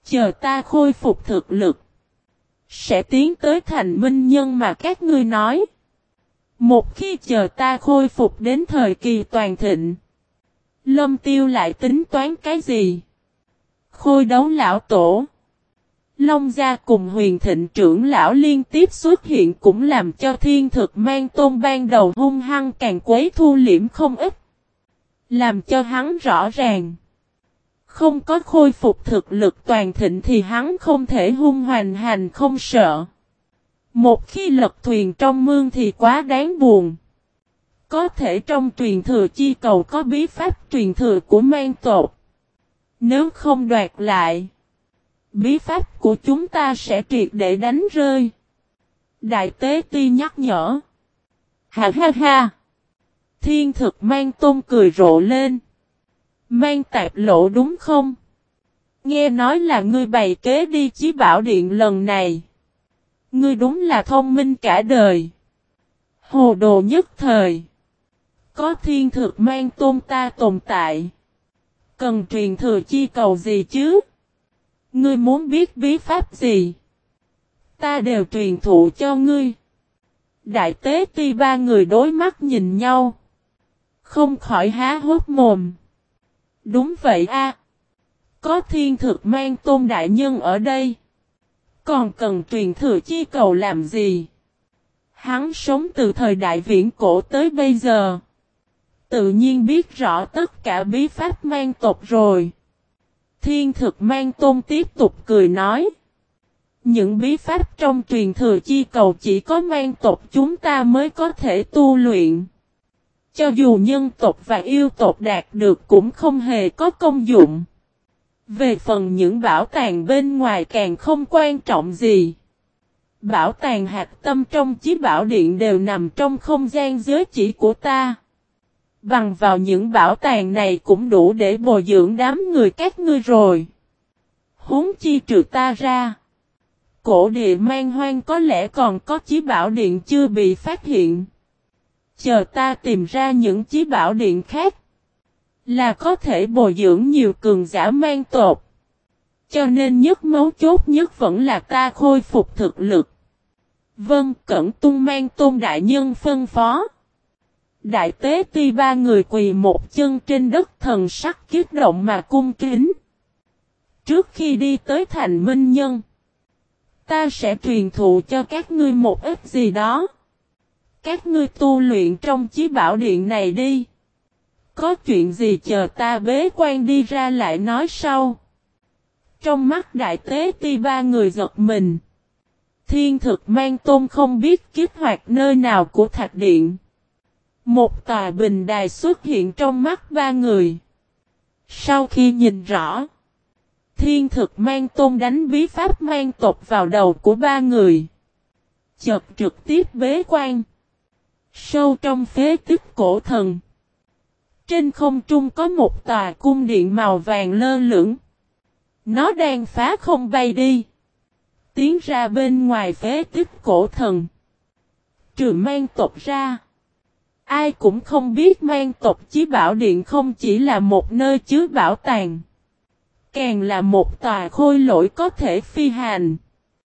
Chờ ta khôi phục thực lực. Sẽ tiến tới thành minh nhân mà các ngươi nói. Một khi chờ ta khôi phục đến thời kỳ toàn thịnh. Lâm tiêu lại tính toán cái gì? Khôi đấu lão tổ. Long gia cùng huyền thịnh trưởng lão liên tiếp xuất hiện cũng làm cho thiên thực mang tôn ban đầu hung hăng càng quấy thu liễm không ít. Làm cho hắn rõ ràng. Không có khôi phục thực lực toàn thịnh thì hắn không thể hung hoành hành không sợ. Một khi lật thuyền trong mương thì quá đáng buồn. Có thể trong truyền thừa chi cầu có bí pháp truyền thừa của mang tột. Nếu không đoạt lại, bí pháp của chúng ta sẽ triệt để đánh rơi. Đại tế ti nhắc nhở. Ha ha ha. Thiên thực mang tôn cười rộ lên. Mang tạp lộ đúng không? Nghe nói là ngươi bày kế đi chí bảo điện lần này. Ngươi đúng là thông minh cả đời. Hồ đồ nhất thời. Có thiên thực mang tôn ta tồn tại. Cần truyền thừa chi cầu gì chứ? Ngươi muốn biết bí pháp gì? Ta đều truyền thụ cho ngươi. Đại tế tuy ba người đối mắt nhìn nhau. Không khỏi há hốt mồm. Đúng vậy a. Có thiên thực mang tôn đại nhân ở đây. Còn cần truyền thừa chi cầu làm gì? Hắn sống từ thời đại viễn cổ tới bây giờ. Tự nhiên biết rõ tất cả bí pháp mang tộc rồi. Thiên thực mang tôn tiếp tục cười nói. Những bí pháp trong truyền thừa chi cầu chỉ có mang tộc chúng ta mới có thể tu luyện. Cho dù nhân tộc và yêu tộc đạt được cũng không hề có công dụng. Về phần những bảo tàng bên ngoài càng không quan trọng gì. Bảo tàng hạt tâm trong chí bảo điện đều nằm trong không gian giới chỉ của ta. Bằng vào những bảo tàng này cũng đủ để bồi dưỡng đám người các ngươi rồi. Huống chi trừ ta ra. Cổ địa mang hoang có lẽ còn có chí bảo điện chưa bị phát hiện. Chờ ta tìm ra những chí bảo điện khác. Là có thể bồi dưỡng nhiều cường giả mang tột. Cho nên nhất mấu chốt nhất vẫn là ta khôi phục thực lực. Vâng, cẩn tung mang tôn đại nhân phân phó. Đại tế tuy ba người quỳ một chân trên đất thần sắc kiết động mà cung kính. Trước khi đi tới thành minh nhân, ta sẽ truyền thụ cho các ngươi một ít gì đó. Các ngươi tu luyện trong chí bảo điện này đi. Có chuyện gì chờ ta bế quan đi ra lại nói sau. Trong mắt đại tế ti ba người giật mình. Thiên thực mang tôn không biết kích hoạt nơi nào của thạch điện. Một tòa bình đài xuất hiện trong mắt ba người. Sau khi nhìn rõ, thiên thực mang tôn đánh bí pháp mang tộc vào đầu của ba người. Chợt trực tiếp bế quan. Sâu trong phế tích cổ thần. Trên không trung có một tòa cung điện màu vàng lơ lửng. Nó đang phá không bay đi. Tiến ra bên ngoài phế tích cổ thần. Trừ mang tộc ra. Ai cũng không biết mang tộc chí bảo điện không chỉ là một nơi chứa bảo tàng. Càng là một tòa khôi lỗi có thể phi hành.